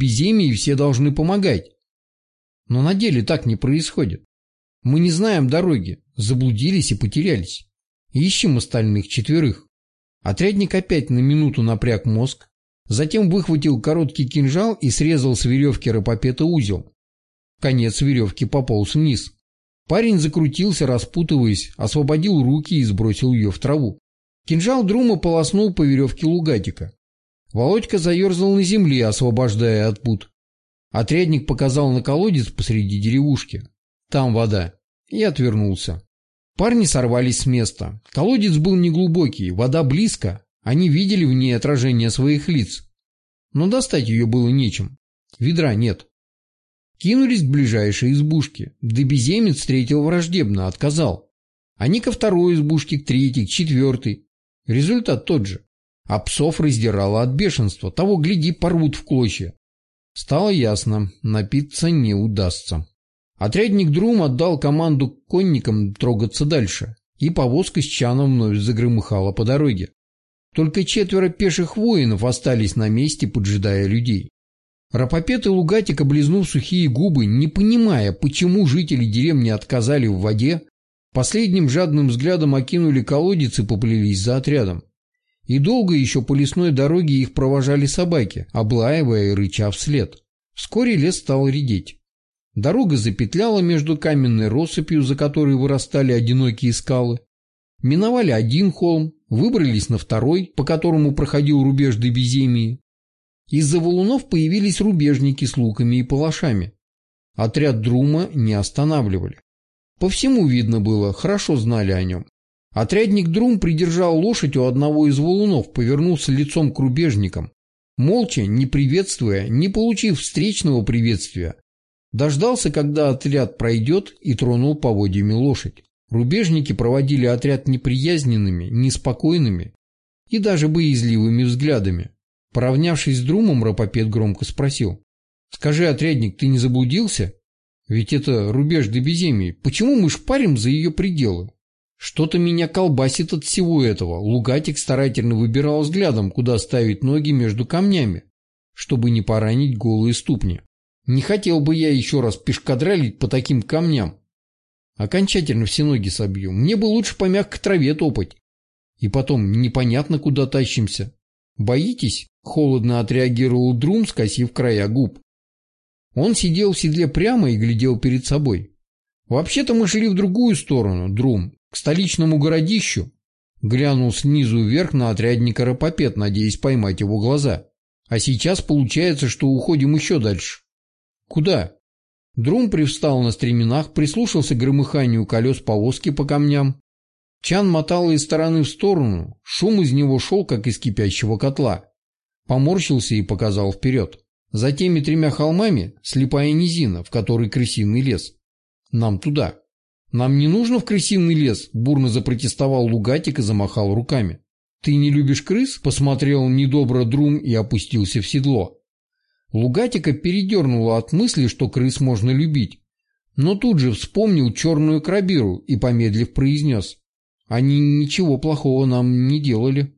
все должны помогать. Но на деле так не происходит. Мы не знаем дороги, заблудились и потерялись. Ищем остальных четверых». Отрядник опять на минуту напряг мозг, затем выхватил короткий кинжал и срезал с веревки Рапопета узел. Конец веревки пополз вниз. Парень закрутился, распутываясь, освободил руки и сбросил ее в траву. Кинжал Друма полоснул по веревке лугатика. Володька заерзал на земле, освобождая от пут. Отрядник показал на колодец посреди деревушки. Там вода. И отвернулся. Парни сорвались с места. Колодец был неглубокий, вода близко. Они видели в ней отражение своих лиц. Но достать ее было нечем. Ведра нет. Кинулись к ближайшей избушке. Да беземец встретил враждебно, отказал. Они ко второй избушке, к третьей, к четвертой. Результат тот же. А псов раздирало от бешенства. Того, гляди, порвут в клочья. Стало ясно, напиться не удастся. Отрядник Друм отдал команду конникам трогаться дальше, и повозка с чаном вновь загромыхала по дороге. Только четверо пеших воинов остались на месте, поджидая людей. Рапопет и Лугатик, облизнув сухие губы, не понимая, почему жители деревни отказали в воде, последним жадным взглядом окинули колодец и поплелись за отрядом. И долго еще по лесной дороге их провожали собаки, облаивая и рыча вслед. Вскоре лес стал редеть. Дорога запетляла между каменной россыпью, за которой вырастали одинокие скалы. Миновали один холм, выбрались на второй, по которому проходил рубеж до Беземии. Из-за валунов появились рубежники с луками и палашами. Отряд Друма не останавливали. По всему видно было, хорошо знали о нем. Отрядник Друм придержал лошадь у одного из валунов, повернулся лицом к рубежникам. Молча, не приветствуя, не получив встречного приветствия, Дождался, когда отряд пройдет, и тронул поводьями лошадь. Рубежники проводили отряд неприязненными, неспокойными и даже боязливыми взглядами. Поравнявшись с Друмом, Рапопед громко спросил. «Скажи, отрядник, ты не заблудился? Ведь это рубеж до беземии. Почему мы шпарим за ее пределы?» Что-то меня колбасит от всего этого. Лугатик старательно выбирал взглядом, куда ставить ноги между камнями, чтобы не поранить голые ступни. Не хотел бы я еще раз пешкадралить по таким камням. Окончательно все ноги собью. Мне бы лучше по мягкой траве топать. И потом непонятно, куда тащимся. Боитесь? Холодно отреагировал Друм, скосив края губ. Он сидел в седле прямо и глядел перед собой. Вообще-то мы шли в другую сторону, Друм, к столичному городищу. Глянул снизу вверх на отрядника Рапопет, надеясь поймать его глаза. А сейчас получается, что уходим еще дальше. «Куда?» Друм привстал на стременах, прислушался к громыханию колес повозки по камням. Чан мотал из стороны в сторону, шум из него шел, как из кипящего котла. Поморщился и показал вперед. За теми тремя холмами слепая низина, в которой крысиный лес. Нам туда. Нам не нужно в крысиный лес, бурно запротестовал Лугатик и замахал руками. Ты не любишь крыс? Посмотрел недобро Друм и опустился в седло. Лугатика передернуло от мысли, что крыс можно любить, но тут же вспомнил черную крабиру и, помедлив, произнес. «Они ничего плохого нам не делали».